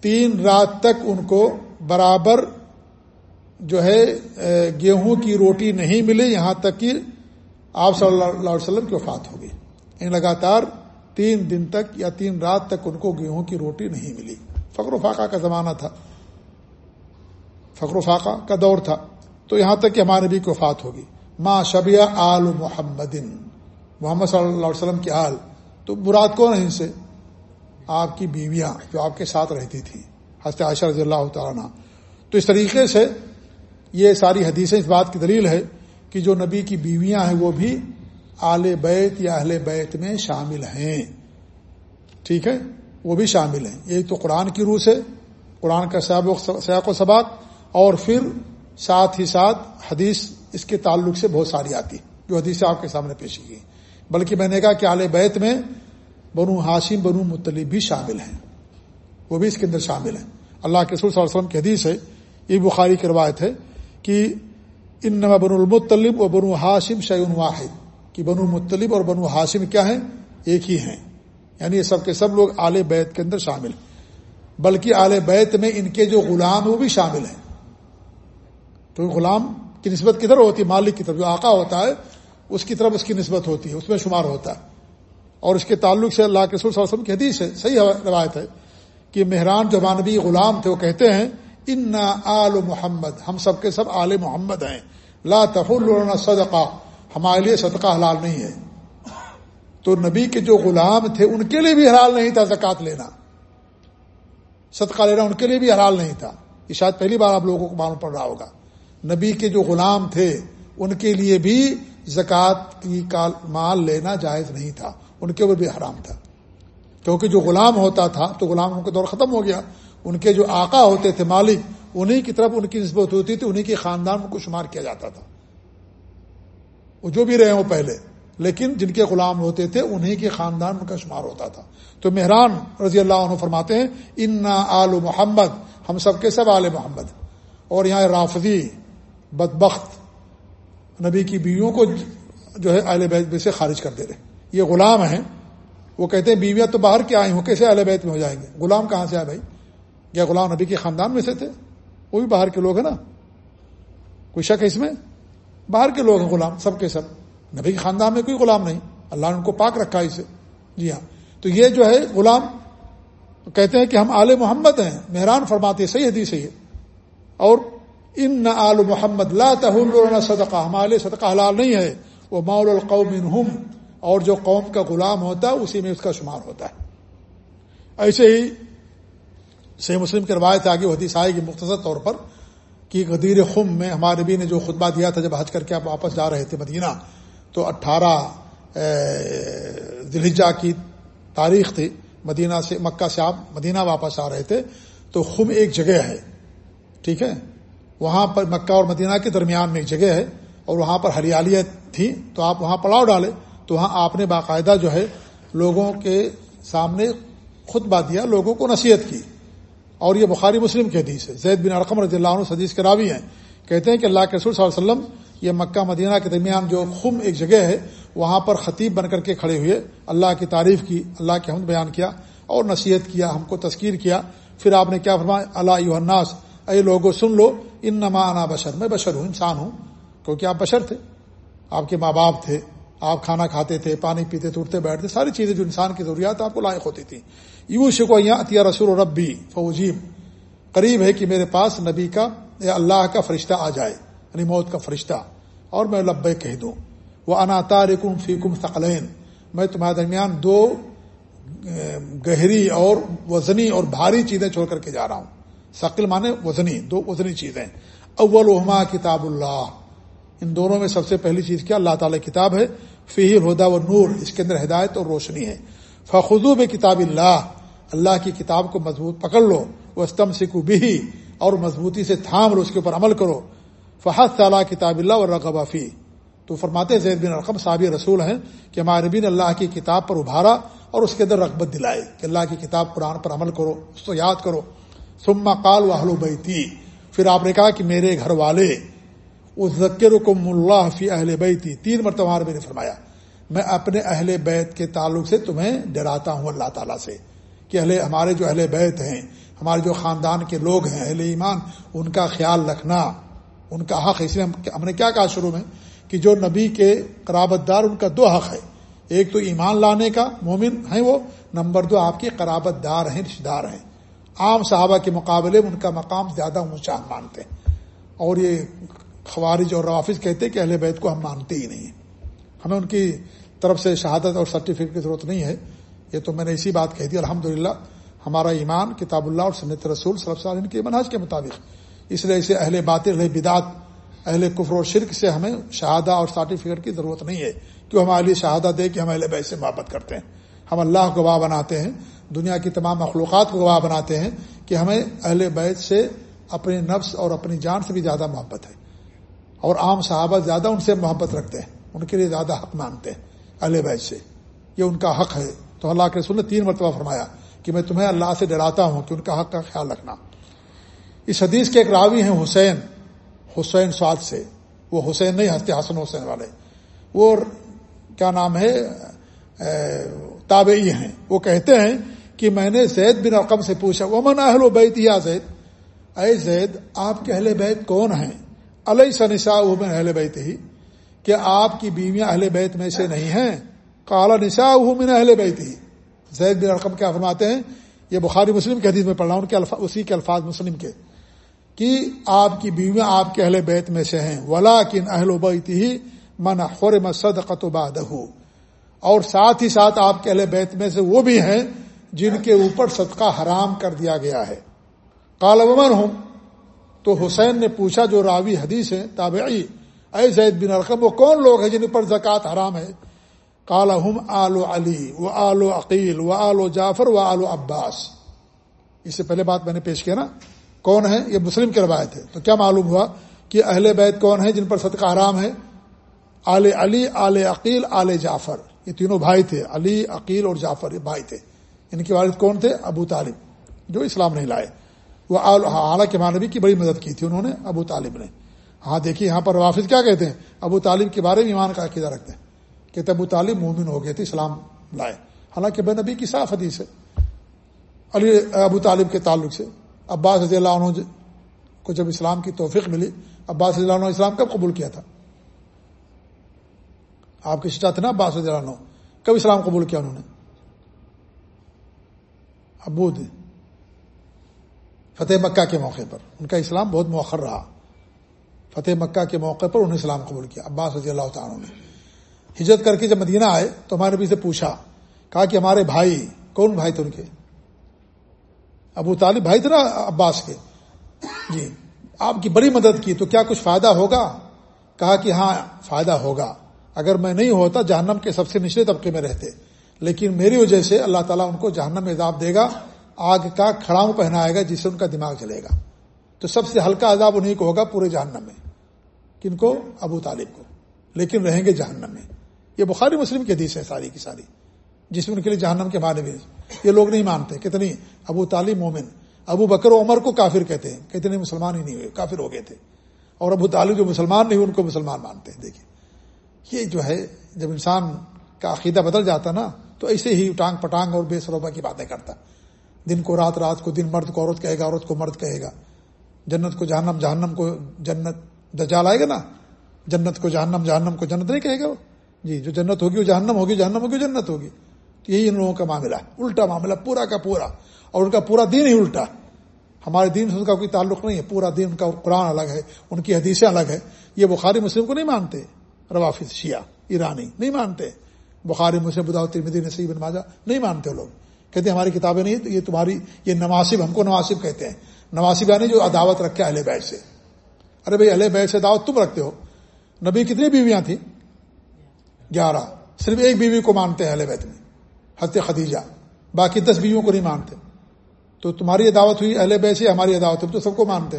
تین رات تک ان کو برابر جو ہے گیہوں کی روٹی نہیں ملی، یہاں تک کہ آپ صلی اللہ علیہ وسلم کی وفات ہوگی ان یعنی لگاتار تین دن تک یا تین رات تک ان کو گیہوں کی روٹی نہیں ملی۔ فقر و فاقہ کا زمانہ تھا۔ فخر و فاقہ کا دور تھا۔ تو یہاں تک کہ ہمارے نبی کی وفات ہوگی۔ ماں شبیہ آل محمد محمد صلی اللہ علیہ وسلم کی آل۔ تو مراد کون ہے ان سے؟ آپ کی بیویاں جو آپ کے ساتھ رہتی تھیں۔ حضرت عائشہ رضی اللہ تعالیٰ تو اس طریقے سے یہ ساری حدیثیں اس بات کی دلیل ہے کہ جو نبی کی بیویاں ہیں وہ بھی آل بیت یا اہل بیت میں شامل ہیں۔ ٹھیک ہے؟ وہ بھی شامل ہیں۔ یہ تو قرآن کی روح سے، قرآن کا سیاق و سباق اور پھر ساتھ ہی ساتھ حدیث اس کے تعلق سے بہت ساری آتی جو حدیث آپ کے سامنے پیش کی بلکہ میں نے کہا کہ آل بیت میں بنو ہاشم بنو مطلب بھی شامل ہیں۔ وہ بھی اس کے اندر شامل ہیں۔ اللہ کے صلی اللہ علیہ وسلم کی حدیث ہے، یہ بخاری کی روایت ہے کہ ان نما بن المطلب و بنو ہاشم شعین واحد، کہ بنو مطلب اور بنو ہاشم کیا ہیں؟ ایک ہی ہیں۔ یعنی یہ سب کے سب لوگ آل بیت کے اندر شامل ہیں۔ بلکہ آل بیت میں ان کے جو غلام وہ بھی شامل ہیں۔ تو غلام کی نسبت کدھر ہوتی ہے؟ مالک کی طرف۔ جو آقا ہوتا ہے، اس کی طرف اس کی نسبت ہوتی ہے، اس میں شمار ہوتا ہے۔ اور اس کے تعلق سے اللہ کے صلی وسلم کی حدیث ہے، صحیح روایت ہے کہ مہران جو مانوی غلام تھے، وہ کہتے ہیں ان آل محمد۔ ہم سب کے سب آل محمد ہیں۔ لا تحل صدقہ۔ ہمارے لیے صدقہ حلال نہیں ہے۔ تو نبی کے جو غلام تھے ان کے لیے بھی حلال نہیں تھا زکوٰۃ لینا۔ صدقہ لینا ان کے لیے بھی حلال نہیں تھا۔ یہ شاید پہلی بار آپ لوگوں کو معلوم پڑ رہا ہوگا۔ نبی کے جو غلام تھے ان کے لیے بھی زکوٰۃ کی مال لینا جائز نہیں تھا۔ ان کے اوپر بھی حرام تھا۔ کیونکہ جو غلام ہوتا تھا تو غلام کا دور ختم ہو گیا۔ ان کے جو آقا ہوتے تھے مالک انہیں کی طرف ان کی نسبت ہوتی تھی انہیں کے خاندان کو شمار کیا جاتا تھا۔ وہ جو بھی رہے وہ پہلے۔ لیکن جن کے غلام ہوتے تھے انہیں کے خاندان ان کا شمار ہوتا تھا۔ تو مہران رضی اللہ عنہ فرماتے ہیں ان آل محمد، ہم سب کے سب آل محمد۔ اور یہاں رافضی، بدبخت نبی کی بیویوں کو جو ہے اہل بیت میں سے خارج کر دے رہے یہ غلام ہیں۔ وہ کہتے ہیں، بیویاں تو باہر کے آئی ہوں؟ کیسے اہل بیت میں ہو جائیں گے؟ غلام کہاں سے آئے بھائی؟ کیا غلام نبی کے خاندان میں سے تھے؟ وہ بھی باہر کے لوگ ہیں نا۔ کوئی شک ہے اس میں؟ باہر کے لوگ ہیں غلام، سب کے سب۔ نبی کے خاندان میں کوئی غلام نہیں۔ اللہ نے ان کو پاک رکھا اسے۔ جی ہاں۔ تو یہ جو ہے غلام، کہتے ہیں کہ ہم آل محمد ہیں۔ مہران فرماتے صحیح حدیث ہے اور ان نہ آل محمد لا تہ صدقہ ہمارے صدقہ حلال نہیں ہے۔ وہ مول القوم اور جو قوم کا غلام ہوتا ہے، اسی میں اس کا شمار ہوتا ہے۔ ایسے ہی سی مسلم کی روایت آگے حدیث آئے گی مختصر طور پر، کہ غدیر خم میں ہمارے نبی نے جو خطبہ دیا تھا جب حج کر کے آپ واپس جا رہے تھے مدینہ تو اٹھارہ دلجا کی تاریخ تھی، مدینہ سے، مکہ سے آپ مدینہ واپس آ رہے تھے، تو خم ایک جگہ ہے، ٹھیک ہے؟ وہاں پر مکہ اور مدینہ کے درمیان میں ایک جگہ ہے، اور وہاں پر ہریالیاں تھی تو آپ وہاں پڑاؤ ڈالے تو وہاں آپ نے باقاعدہ جو ہے لوگوں کے سامنے خطبہ دیا، لوگوں کو نصیحت کی۔ اور یہ بخاری مسلم کی حدیث ہے۔ زید بن ارقم رضی اللہ عنہ حدیث کے راوی ہیں۔ کہتے ہیں کہ اللہ کے رسول صلی اللہ علیہ وسلم یہ مکہ مدینہ کے درمیان جو خم ایک جگہ ہے، وہاں پر خطیب بن کر کے کھڑے ہوئے، اللہ کی تعریف کی، اللہ کے حمد بیان کیا اور نصیحت کیا، ہم کو تذکیر کیا۔ پھر آپ نے کیا فرمایا؟ اللہ یوناس اے لوگوں سن لو ان نما انا بشر، میں بشر ہوں، انسان ہوں۔ کیونکہ آپ بشر تھے، آپ کے ماں باپ تھے، آپ کھانا کھاتے تھے، پانی پیتے تھے اٹھتے بیٹھتے، ساری چیزیں جو انسان کی ضروریات آپ کو لائق ہوتی تھیں۔ یوں شکو یہاں عطیہ رسول ربی فوجیم قریب ہے کہ میرے پاس نبی کا یا اللہ کا فرشتہ آ جائے۔ یعنی موت کا فرشتہ، اور میں لب کہہ دوں وہ انا تارکم فیکم ثقلین میں تمہارے درمیان دو گہری اور وزنی اور بھاری چیزیں چھوڑ کر کے جا رہا ہوں۔ ثقل مانے وزنی، دو وزنی چیزیں۔ اول احما کتاب اللہ۔ ان دونوں میں سب سے پہلی چیز کیا؟ اللہ تعالی کتاب ہے۔ فی الہدا و نور، اس کے اندر ہدایت اور روشنی ہے۔ فخو کتاب اللہ اللہ کی کتاب کو مضبوط پکڑ لو۔ وہ استم سکو بھی اور مضبوطی سے تھام لو، اس کے اوپر عمل کرو۔ فحد تعالیٰ کتاب اللہ اور رقبافی تو فرماتے زید بن رقم صاب رسول ہیں کہ ہمارے بین اللہ کی کتاب پر ابھارا اور اس کے اندر رغبت دلائے کہ اللہ کی کتاب قرآن پر عمل کرو، اس کو یاد کرو۔ سما کال و بیتی۔ پھر آپ نے کہا کہ میرے گھر والے اس ذکر اللہ فی اہل بیتی۔ تین مرتبہ میں نے فرمایا۔ میں اپنے اہل بیت کے تعلق سے تمہیں ڈراتا ہوں اللہ تعالیٰ سے کہ اہل ہمارے جو اہل بیت ہیں، ہمارے جو خاندان کے لوگ ہیں، اہل ایمان، ان کا خیال رکھنا۔ ان کا حق اس میں ہم نے کیا کہا شروع میں کہ جو نبی کے قرابت دار، ان کا دو حق ہے۔ ایک تو ایمان لانے کا، مومن ہیں وہ۔ نمبر دو، آپ کے قرابت دار ہیں رشتے دار ہیں۔ عام صحابہ کے مقابلے میں ان کا مقام زیادہ اونچا مانتے ہیں۔ اور یہ خوارج اور روافظ کہتے کہ اہل بیت کو ہم مانتے ہی نہیں ہمیں ان کی طرف سے شہادت اور سرٹیفکیٹ کی ضرورت نہیں ہے۔ یہ تو میں نے اسی بات کہہ دی الحمد ہمارا ایمان، کتاب اللہ اور سنت رسول صلی اللہ علیہ وسلم کے مناج کے مطابق۔ اس لیے اسے اہل باطل، اہل بدعت، اہل کفر و شرک سے ہمیں شہادہ اور سرٹیفکیٹ کی ضرورت نہیں ہے کہ ہمارے لیے شہادہ دے کہ ہم اہل بیت سے محبت کرتے ہیں۔ ہم اللہ کو گواہ بناتے ہیں، دنیا کی تمام مخلوقات کو گواہ بناتے ہیں کہ ہمیں اہل بیت سے اپنے نفس اور اپنی جان سے بھی زیادہ محبت ہے۔ اور عام صحابہ زیادہ ان سے محبت رکھتے ہیں، ان کے لیے زیادہ حق مانتے ہیں اہل بیت سے۔ یہ ان کا حق ہے۔ تو اللہ کے رسول نے تین مرتبہ فرمایا کہ میں تمہیں اللہ سے ڈراتا ہوں کہ ان کا حق کا خیال رکھنا۔ اس حدیث کے ایک راوی ہیں حسین حسین سعد سے۔ وہ حسین نہیں ہنستے حسن حسین والے۔ وہ کیا نام ہے؟ تابعی ہیں۔ وہ کہتے ہیں کہ میں نے زید بن رقم سے پوچھا وہ من اہل و بیت یا زید؟ اے زید، آپ کے اہل بیت کون ہیں؟ علیہ سنسا من اہل بیت ہی کہ آپ کی بیویاں اہل بیت میں سے نہیں ہیں؟ کالا نسا من اہل بیت ہی زید بن رقم کیا فرماتے ہیں؟ یہ بخاری مسلم کے حدیث میں پڑھ رہا ہوں الفاظ، اسی کے الفاظ مسلم کے۔ کہ آپ کی بیویاں آپ کے اہل بیت میں سے ہیں ولا کن اہل و بیت ہی من خور مسد قطبہ اور ساتھ ہی ساتھ آپ کے اہل بیت میں سے وہ بھی ہیں جن کے اوپر صدقہ حرام کر دیا گیا ہے۔ کال عمر ہوں تو حسین نے پوچھا، جو راوی حدیث ہے، تابعی، اے زید بن رقم وہ کون لوگ ہیں جن پر زکوٰۃ حرام ہے؟ کالا ہم آلو علی و آلو عقیل و آلو جعفر و آلو عباس۔ اس سے پہلے بات میں نے پیش کیا نا؟ کون ہے؟ یہ مسلم کی روایت ہے۔ تو کیا معلوم ہوا کہ اہل بیت کون ہے جن پر صدقہ حرام ہے؟ آل علی، آل عقیل، آل جعفر۔ یہ تینوں بھائی تھے۔ علی، عقیل اور جعفر، یہ بھائی تھے۔ ان کے والد کون تھے؟ ابو طالب، جو اسلام نہیں لائے۔ وہ اعلیٰ ہاں، کے مانوی کی بڑی مدد کی تھی انہوں نے، ابو طالب نے۔ ہاں دیکھیے یہاں پر وافظ کیا کہتے ہیں؟ ابو طالب کے بارے میں ایمان کا عقیدہ رکھتے ہیں۔ کہتے ابو طالب مومن ہو گئے تھے، اسلام لائے۔ حالانکہ بے نبی کی صاف حدیث ہے۔ علی، ابو طالب کے تعلق سے۔ عباس رضی اللہ عنہ کو جب اسلام کی توفیق ملی، عباس رضی اللہ عنہ اسلام کب قبول کیا تھا؟ آپ کی شچا تھے نا عباس رضی اللہ عنہ؟ کب اسلام قبول کیا انہوں نے؟ ابو فتح مکہ کے موقع پر۔ ان کا اسلام بہت مؤخر رہا۔ فتح مکہ کے موقع پر انہیں اسلام قبول کیا۔ عباس رضی اللہ تعالیٰ نے۔ ہجرت کر کے جب مدینہ آئے تو ہمارے نبی سے پوچھا، کہا کہ ہمارے بھائی، کون بھائی تھے ان کے؟ ابو طالب بھائی تھے نا عباس کے؟ جی۔ آپ کی بڑی مدد کی تو کیا کچھ فائدہ ہوگا؟ کہا کہ ہاں فائدہ ہوگا۔ اگر میں نہیں ہوتا جہنم کے سب سے نچلے طبقے میں رہتے۔ لیکن میری وجہ سے اللہ تعالیٰ ان کو جہنم میں عذاب دے گا، آگ کا کھڑاؤں پہنائے گا، جس سے ان کا دماغ چلے گا۔ تو سب سے ہلکا عذاب انہیں کو ہوگا پورے جہنم میں۔ کن کو؟ ابو طالب کو۔ لیکن رہیں گے جہنم میں۔ یہ بخاری مسلم کی حدیث ہے ساری کی ساری۔ جس میں ان کے لیے جہنم کے معنی میں یہ لوگ نہیں مانتے کتنی ابو طالب مومن، ابو بکر و عمر کو کافر کہتے ہیں۔ کہتے نہیں، مسلمان ہی نہیں ہوئے، کافر ہو گئے تھے۔ اور ابو طالب جو مسلمان نہیں ہوئے ان کو مسلمان مانتے ہیں۔ دیکھیے، یہ جو ہے، جب انسان کا عقیدہ بدل جاتا نا، تو ایسے ہی ٹانگ پٹانگ اور بے سروبا کی باتیں کرتا۔ دن کو رات رات کو دن، مرد کو عورت کہے گا، عورت کو مرد کہے گا۔ جنت کو جہنم جہنم کو جنت دجال آئے گا نا؟ جنت کو جہنم جہنم کو جنت نہیں کہے گا وہ؟ جی جو جنت ہوگی، وہ جہنم ہوگی جہنم ہوگی، جنت ہوگی۔ تو یہی ان لوگوں کا معاملہ ہے۔ الٹا معاملہ، پورا کا پورا۔ اور ان کا پورا دین ہی الٹا۔ ہمارے دین سے ان کا کوئی تعلق نہیں ہے۔ پورا دین ان کا قرآن الگ ہے، ان کی حدیثیں الگ ہے یہ بخاری مسلم کو نہیں مانتے، روافظ شیعہ، ایرانی نہیں مانتے۔ بخاری مسلم بداوتی مدی نصیب ماجا نہیں مانتے لوگ۔ کہتے ہیں ہماری کتابیں نہیں یہ تمہاری، یہ نواسب، ہم کو نواسب کہتے ہیں۔ نواسب یعنی جو عداوت رکھے اہل بیت سے۔ ارے بھائی، اہل بیت سے دعوت تم رکھتے ہو۔ نبی کتنی بیویاں تھیں؟ گیارہ۔ صرف ایک بیوی کو مانتے ہیں اہل بیت میں۔ حضرت خدیجہ، باقی دس بیویوں کو نہیں مانتے۔ تو تمہاری دعوت ہوئی، اہل بیت سے ہماری دعوت ہوئی، تو سب کو مانتے۔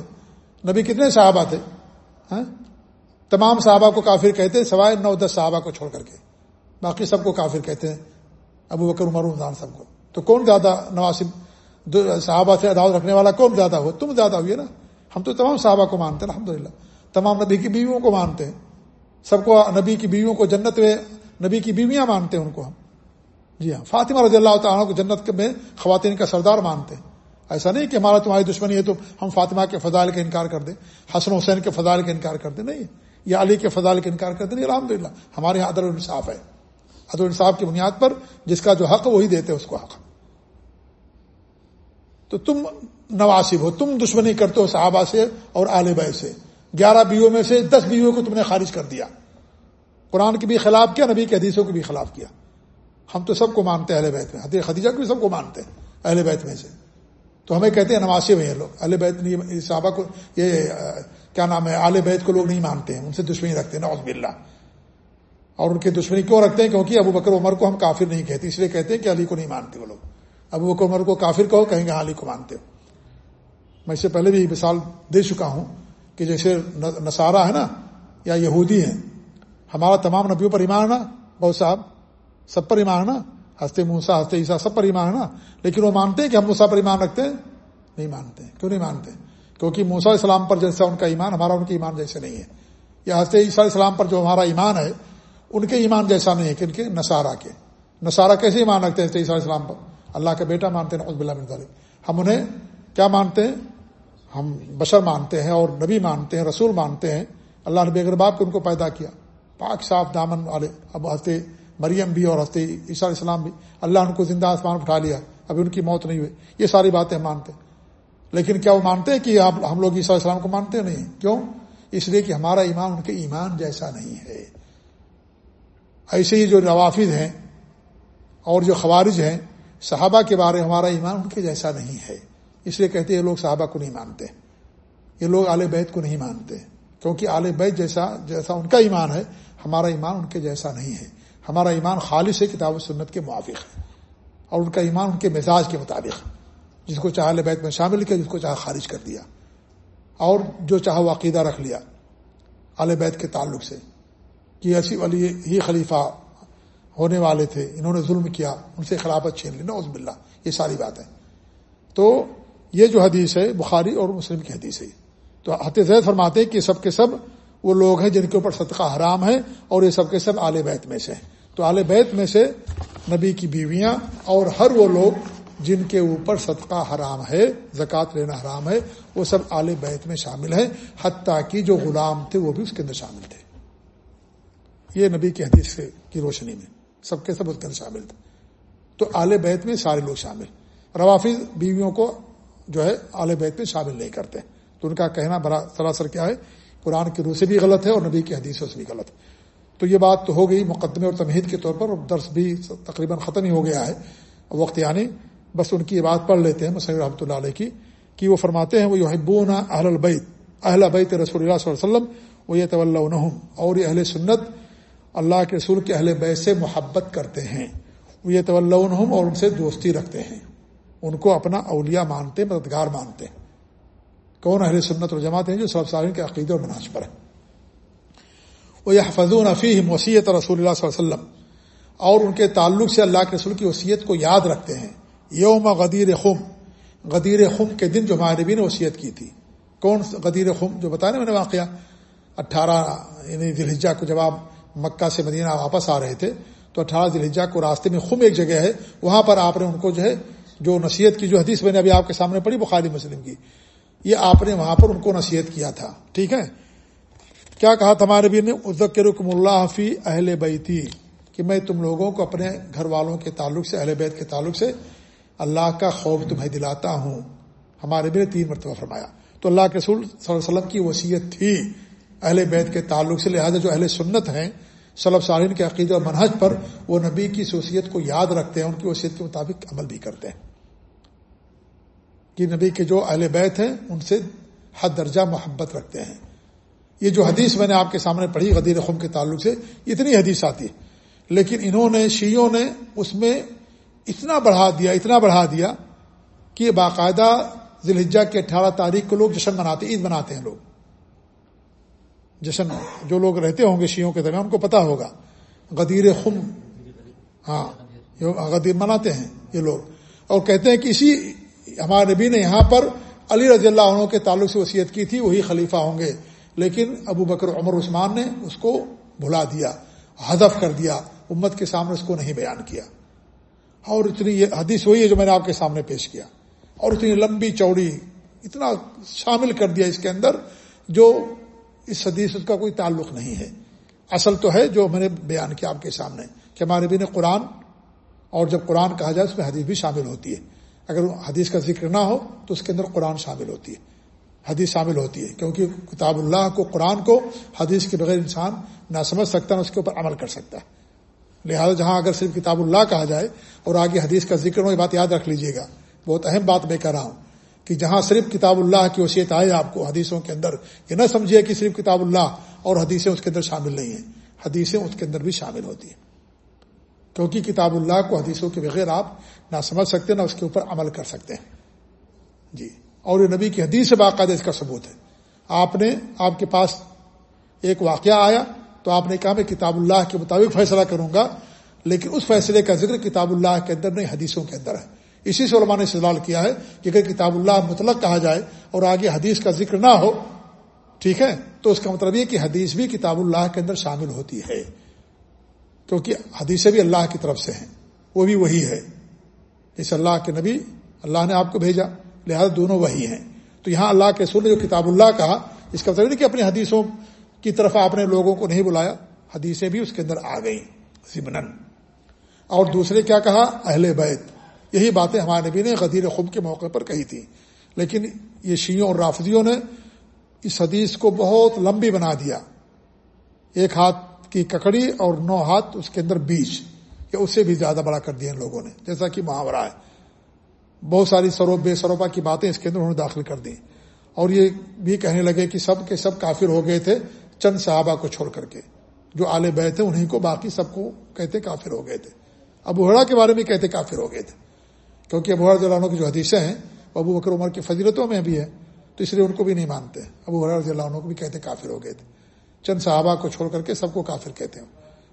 نبی کتنے صحابہ تھے ہاں؟ تمام صحابہ کو کافر کہتے، سوائے نو دس صحابہ کو چھوڑ کر کے۔ باقی سب کو کافر کہتے ہیں، ابو بکر، عمر رمضان سب کو۔ تو کون زیادہ نواسب صحابہ سے دعوت رکھنے والا کون زیادہ ہو؟ تم زیادہ ہوئی نا۔ ہم تو تمام صحابہ کو مانتے ہیں الحمد تمام نبی کی بیویوں کو مانتے ہیں۔ سب کو نبی کی بیویوں کو جنت میں، نبی کی بیویاں مانتے ہیں ان کو ہم۔ جی ہاں فاطمہ رضی اللہ تعالیٰ کو جنت میں خواتین کا سردار مانتے ہیں۔ ایسا نہیں کہ ہمارا تمہاری دشمنی ہے تو ہم فاطمہ کے فضائل کا انکار کر دیں، حسن حسین کے فضائل کا انکار کر دیں۔ نہیں یا علی کے فضائل کا انکار کر دیں۔ الحمد للہ ہمارے یہاں ادر انصاف ہے۔ ادر انصاف کی بنیاد پر جس کا جو حق وہی دیتے اس کو حق۔ تو تم نواسب ہو، تم دشمنی کرتے ہو صحابہ سے اور آل بے سے۔ گیارہ بیووں میں سے دس بیووں کو تم نے خارج کر دیا۔ قرآن کے بھی خلاف کیا، نبی کے حدیثوں کے بھی خلاف کیا۔ ہم تو سب کو مانتے ہیں اہل بیت میں۔ حدیث خدیجہ کو بھی سب کو مانتے ہیں اہل بیت میں سے۔ تو ہمیں کہتے ہیں نواسے ہوئے ہیں لوگ۔ اہل بیت نہیں صحابہ کو یہ کیا نام ہے؟ اہل بیت کو لوگ نہیں مانتے ہیں۔ ان سے دشمنی رکھتے ہیں۔ نوز بلّہ اور ان کی دشمنی کیوں رکھتے ہیں؟ کیونکہ ابو بکر عمر کو ہم کافر نہیں کہتے۔ اس لیے کہتے ہیں کہ علی کو نہیں مانتے وہ لوگ۔ ابو بکر عمر کو کافر کہو، کہیں گے ہاں علی کو مانتے ہو۔ میں اس سے پہلے بھی مثال دے چکا ہوں کہ جیسے نصارہ ہے نا، یا یہودی ہیں۔ ہمارا تمام نبیوں پر ایمان ہے نا، بہت صاحب؟ سب پر ایمان ہے نا؟ ہنستے موسا ہنستے عیسیٰ سب پر ایمان ہے نا؟ لیکن وہ مانتے ہیں کہ ہم موسا پر ایمان رکھتے ہیں؟ نہیں مانتے کیوں نہیں مانتے کیونکہ موسا اسلام پر جیسا ان کا ایمان، ہمارا ان کا ایمان جیسے نہیں ہے۔ یا ہنستے عیسیٰ اسلام پر جو ہمارا ایمان ہے، ان کے ایمان جیسا نہیں ہے کہ ان کے نصارہ کے۔ نصارہ کیسے ایمان رکھتے ہیں عیسیٰ اسلام پر؟ اللہ کا بیٹا مانتے ہیں نقص بلّہ ہم انہیں کیا مانتے ہیں؟ ہم بشر مانتے ہیں اور نبی مانتے ہیں، رسول مانتے ہیں۔ اللہ نبی اگر باپ کو ان کو پیدا کیا، پاک صاف دامن والے اب ہنستے مریم بھی اور ہنستے عیسیٰ علیہ السلام بھی، اللہ ان کو زندہ آسمان اٹھا لیا۔ ابھی ان کی موت نہیں ہوئی۔ یہ ساری باتیں مانتے لیکن کیا وہ مانتے ہیں کہ ہم لوگ عیسیٰ علیہ السلام کو مانتے نہیں کیوں؟ اس لیے کہ ہمارا ایمان ان کے ایمان جیسا نہیں ہے۔ ایسے ہی جو روافظ ہیں اور جو خوارج ہیں، صحابہ کے بارے ہمارا ایمان ان کے جیسا نہیں ہے۔ اس لیے کہتے ہیں یہ لوگ صحابہ کو نہیں مانتے۔ یہ لوگ آل بیت کو نہیں مانتے۔ کیونکہ آل بیت جیسا جیسا ان کا ایمان ہے، ہمارا ایمان ان کے جیسا نہیں ہے۔ ہمارا ایمان خالص ہے، کتاب و سنت کے موافق ہے۔ اور ان کا ایمان ان کے مزاج کے مطابق جس کو چاہے بیت میں شامل کیا، جس کو چاہے خارج کر دیا۔ اور جو چاہے وہ عقیدہ رکھ لیا آل بیت کے تعلق سے۔ کہ ایسی والی ہی خلیفہ ہونے والے تھے، انہوں نے ظلم کیا، ان سے خلافت چھین لی۔ نوز بلّہ یہ ساری بات ہے تو یہ جو حدیث ہے، بخاری اور مسلم کی حدیث ہے۔ تو حت زید فرماتے ہیں کہ سب کے سب وہ لوگ ہیں جن کے اوپر صدقہ حرام ہے اور یہ سب کے سب آل بیت میں سے ہیں۔ تو آل بیت میں سے نبی کی بیویاں اور ہر وہ لوگ جن کے اوپر صدقہ حرام ہے، زکوٰۃ لینا حرام ہے، وہ سب آل بیت میں شامل ہیں، حتیٰ کہ جو غلام تھے وہ بھی اس کے اندر شامل تھے۔ یہ نبی کی حدیث کی روشنی میں سب کے سب اس کے اندر شامل تھے۔ تو آل بیت میں سارے لوگ شامل۔ روافظ بیویوں کو جو ہے آل بیت میں شامل نہیں کرتے۔ تو ان کا کہنا بڑا سراسر کیا ہے، قرآن کی روح سے بھی غلط ہے اور نبی کی حدیثوں سے بھی غلط۔ ہے تو یہ بات تو ہو گئی مقدمے اور تمہید کے طور پر درس بھی تقریباً ختم ہی ہو گیا ہے۔ وقت یعنی بس ان کی یہ بات پڑھ لیتے ہیں مسئلہ رحمۃ اللہ علیہ کی کہ وہ فرماتے ہیں، وہ یحبون اہل البیت، اہل بیت رسول اللہ صلی اللہ علیہ وسلم، وہ یہ طول اور یہ اہل سنت اللہ کے رسول کے اہل بیت سے محبت کرتے ہیں۔ وہ یہ طول اور ان سے دوستی رکھتے ہیں۔ ان کو اپنا اولیاء مانتے، مددگار مانتے۔ ہیں کون اہل سنت اور جماعت ہیں جو سب سارے کے عقیدے اور مناج پر ہیں؟ وہ یہ فضون افیم وسیعت رسول اللہ صلی اللہ علیہ وسلم اور ان کے تعلق سے اللہ کے رسول کی وصیت کو یاد رکھتے ہیں۔ یوم غدیر خم غدیر خم کے دن جو مہاربی نے وصیت کی تھی۔ کون غدیر خم؟ جو بتایا نا میں نے واقعہ، اٹھارہ یعنی دلحجہ کو جب آپ مکہ سے مدینہ واپس آ رہے تھے، تو اٹھارہ دلحجہ کو راستے میں خم ایک جگہ ہے، وہاں پر آپ نے ان کو جو ہے، جو نصیحت کی، جو حدیث میں نے ابھی آپ کے سامنے پڑھی، بخاری مسلم کی، یہ آپ نے وہاں پر ان کو نصیحت کیا تھا۔ ٹھیک ہے؟ کیا کہا تمہارے بھی نے؟ ذکر رکم اللہ فی اہل بیتی کہ میں تم لوگوں کو اپنے گھر والوں کے تعلق سے، اہل بیت کے تعلق سے اللہ کا خوف تمہیں دلاتا ہوں۔ ہمارے بھی نے تین مرتبہ فرمایا۔ تو اللہ کے رسول صلی اللہ علیہ وسلم کی وصیت تھی اہل بیت کے تعلق سے، لہٰذا جو اہل سنت ہیں صلب سالین کے عقیدہ اور منہج پر وہ نبی کی سوسیت کو یاد رکھتے ہیں، ان کی وصیت کے مطابق عمل بھی کرتے ہیں۔ کہ نبی کے جو اہل بیت ہیں، ان سے حد درجہ محبت رکھتے ہیں۔ یہ جو حدیث میں نے آپ کے سامنے پڑھی غدیر خم کے تعلق سے اتنی حدیث آتی لیکن انہوں نے شیوں نے اس میں اتنا بڑھا دیا، اتنا بڑھا دیا کہ باقاعدہ ذلحجہ کے اٹھارہ تاریخ کو لوگ جشن مناتے، عید مناتے ہیں لوگ۔ جشن جو لوگ رہتے ہوں گے شیوں کے درمیان، ان کو پتا ہوگا۔ غدیر خم ہاں غدیر مناتے ہیں یہ لوگ۔ اور کہتے ہیں کہ اسی، ہمارے نبی نے یہاں پر علی رضی اللہ عنہ کے تعلق سے وصیت کی تھی، وہی خلیفہ ہوں گے۔ لیکن ابو بکر عمر عثمان نے اس کو بھلا دیا، ہدف کر دیا، امت کے سامنے اس کو نہیں بیان کیا۔ اور اتنی یہ حدیث وہی ہے جو میں نے آپ کے سامنے پیش کیا۔ اور اتنی لمبی چوڑی، اتنا شامل کر دیا اس کے اندر جو اس حدیث کا کوئی تعلق نہیں ہے۔ اصل تو ہے جو میں نے بیان کیا آپ کے سامنے کہ ہمارے بھی نے قرآن، اور جب قرآن کہا جائے اس میں حدیث بھی شامل ہوتی ہے۔ اگر حدیث کا ذکر نہ ہو تو اس کے اندر قرآن شامل ہوتی ہے۔ حدیث شامل ہوتی ہے، کیونکہ کتاب اللہ کو، قرآن کو حدیث کے بغیر انسان نہ سمجھ سکتا نہ اس کے اوپر عمل کر سکتا ہے۔ لہٰذا جہاں اگر صرف کتاب اللہ کہا جائے اور آگے حدیث کا ذکر ہو، یہ بات یاد رکھ لیجیے گا۔ بہت اہم بات میں کہہ رہا ہوں کہ جہاں صرف کتاب اللہ کی وصیت آئے، آپ کو حدیثوں کے اندر یہ نہ سمجھیے کہ صرف کتاب اللہ اور حدیثیں اس کے اندر شامل نہیں ہیں، حدیثیں اس کے اندر بھی شامل ہوتی ہیں۔ کیونکہ کتاب اللہ کو حدیثوں کے بغیر آپ نہ سمجھ سکتے، نہ اس کے اوپر عمل کر سکتے ہیں۔ جی۔ اور یہ نبی کی حدیث سے باقاعدہ اس کا ثبوت ہے۔ آپ نے آپ کے پاس ایک واقعہ آیا تو آپ نے کہا میں کتاب اللہ کے مطابق فیصلہ کروں گا، لیکن اس فیصلے کا ذکر کتاب اللہ کے اندر نہیں، حدیثوں کے اندر ہے۔ اسی سے علماء نے استعمال کیا ہے کہ اگر کتاب اللہ مطلق کہا جائے اور آگے حدیث کا ذکر نہ ہو، ٹھیک ہے، تو اس کا مطلب یہ کہ حدیث بھی کتاب اللہ کے اندر شامل ہوتی ہے۔ کیونکہ حدیثیں بھی اللہ کی طرف سے ہیں، وہ بھی وہی ہے۔ اس اللہ کے نبی اللہ نے آپ کو بھیجا۔ لہذا دونوں وہی ہیں۔ تو یہاں اللہ کے سر نے جو کتاب اللہ کہا، اس کا مطلب کہ اپنی حدیثوں کی طرف آپ نے لوگوں کو نہیں بلایا، حدیثیں بھی اس کے اندر آ گئیں ضمن اور دوسرے کیا کہا؟ اہل بیت۔ یہی باتیں ہمارے نبی نے غدیر خوب کے موقع پر کہی تھی لیکن یہ شیوں اور رافضیوں نے اس حدیث کو بہت لمبی بنا دیا۔ ایک ہاتھ کی ککڑی اور نو ہاتھ اس کے اندر بیچ یا اس سے بھی زیادہ بڑا کر دیا ان لوگوں نے، جیسا کہ محاورہ ہے۔ بہت ساری سروپ بے سروپا کی باتیں اس کے اندر انہوں نے داخل کر دی اور یہ بھی کہنے لگے کہ سب کے سب کافر ہو گئے تھے چند صحابہ کو چھوڑ کر کے۔ جو آلے بے تھے انہیں کو باقی سب کو کہتے کافر ہو گئے تھے۔ ابو ہڑا کے بارے میں کہتے کافر ہو گئے تھے۔ کیونکہ ابو رضی اللہ عنہ کی جو حدیثیں ہیں وہ ابو بکر عمر کی فضیلتوں میں بھی ہے تو اس لیے ان کو بھی نہیں مانتے۔ ابو رضی اللہ عنہ کو بھی کہتے کافر ہو گئے تھے۔ چند صحابہ کو چھوڑ کر کے سب کو کافر کہتے ہیں۔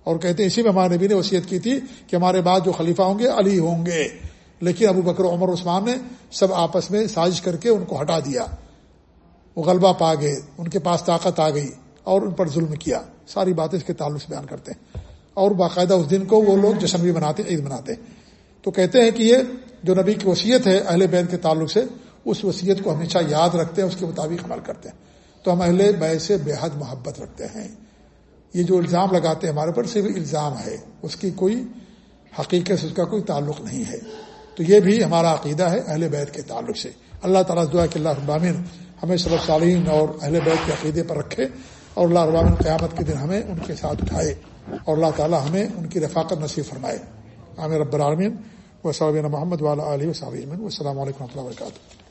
اور کہتے ہیں، اسی میں ہمارے نبی نے وصیت کی تھی کہ ہمارے بعد جو خلیفہ ہوں گے، علی ہوں گے۔ لیکن ابو بکر عمر عثمان نے سب آپس میں سازش کر کے ان کو ہٹا دیا۔ وہ غلبہ پا گئے، ان کے پاس طاقت آ گئی اور ان پر ظلم کیا۔ ساری باتیں اس کے تعلق سے بیان کرتے ہیں۔ اور باقاعدہ اس دن کو وہ لوگ جشن بھی مناتے، عید مناتے۔ تو کہتے ہیں کہ یہ جو نبی کی وصیت ہے اہل بیت کے تعلق سے، اس وصیت کو ہمیشہ یاد رکھتے ہیں، اس کے مطابق عمل کرتے ہیں۔ تو ہم اہل بیت سے بے حد محبت رکھتے ہیں۔ یہ جو الزام لگاتے ہیں ہمارے پر، صرف الزام ہے۔ اس کی کوئی حقیقت سے اس کا کوئی تعلق نہیں ہے۔ تو یہ بھی ہمارا عقیدہ ہے اہل بیت کے تعلق سے۔ اللہ تعالیٰ دعا کہ اللہ ابامن ہمیں صبح صالحین اور اہل بیت کے عقیدے پر رکھے اور اللہ ابامن قیامت کے دن ہمیں ان کے ساتھ اٹھائے اور اللہ تعالیٰ ہمیں ان کی رفاقت نصیب فرمائے۔ عامر رب العالمین۔ و صابین محمد والا علیہ و صابین السلام علیکم و رحمۃ اللہ وبرکاتہ۔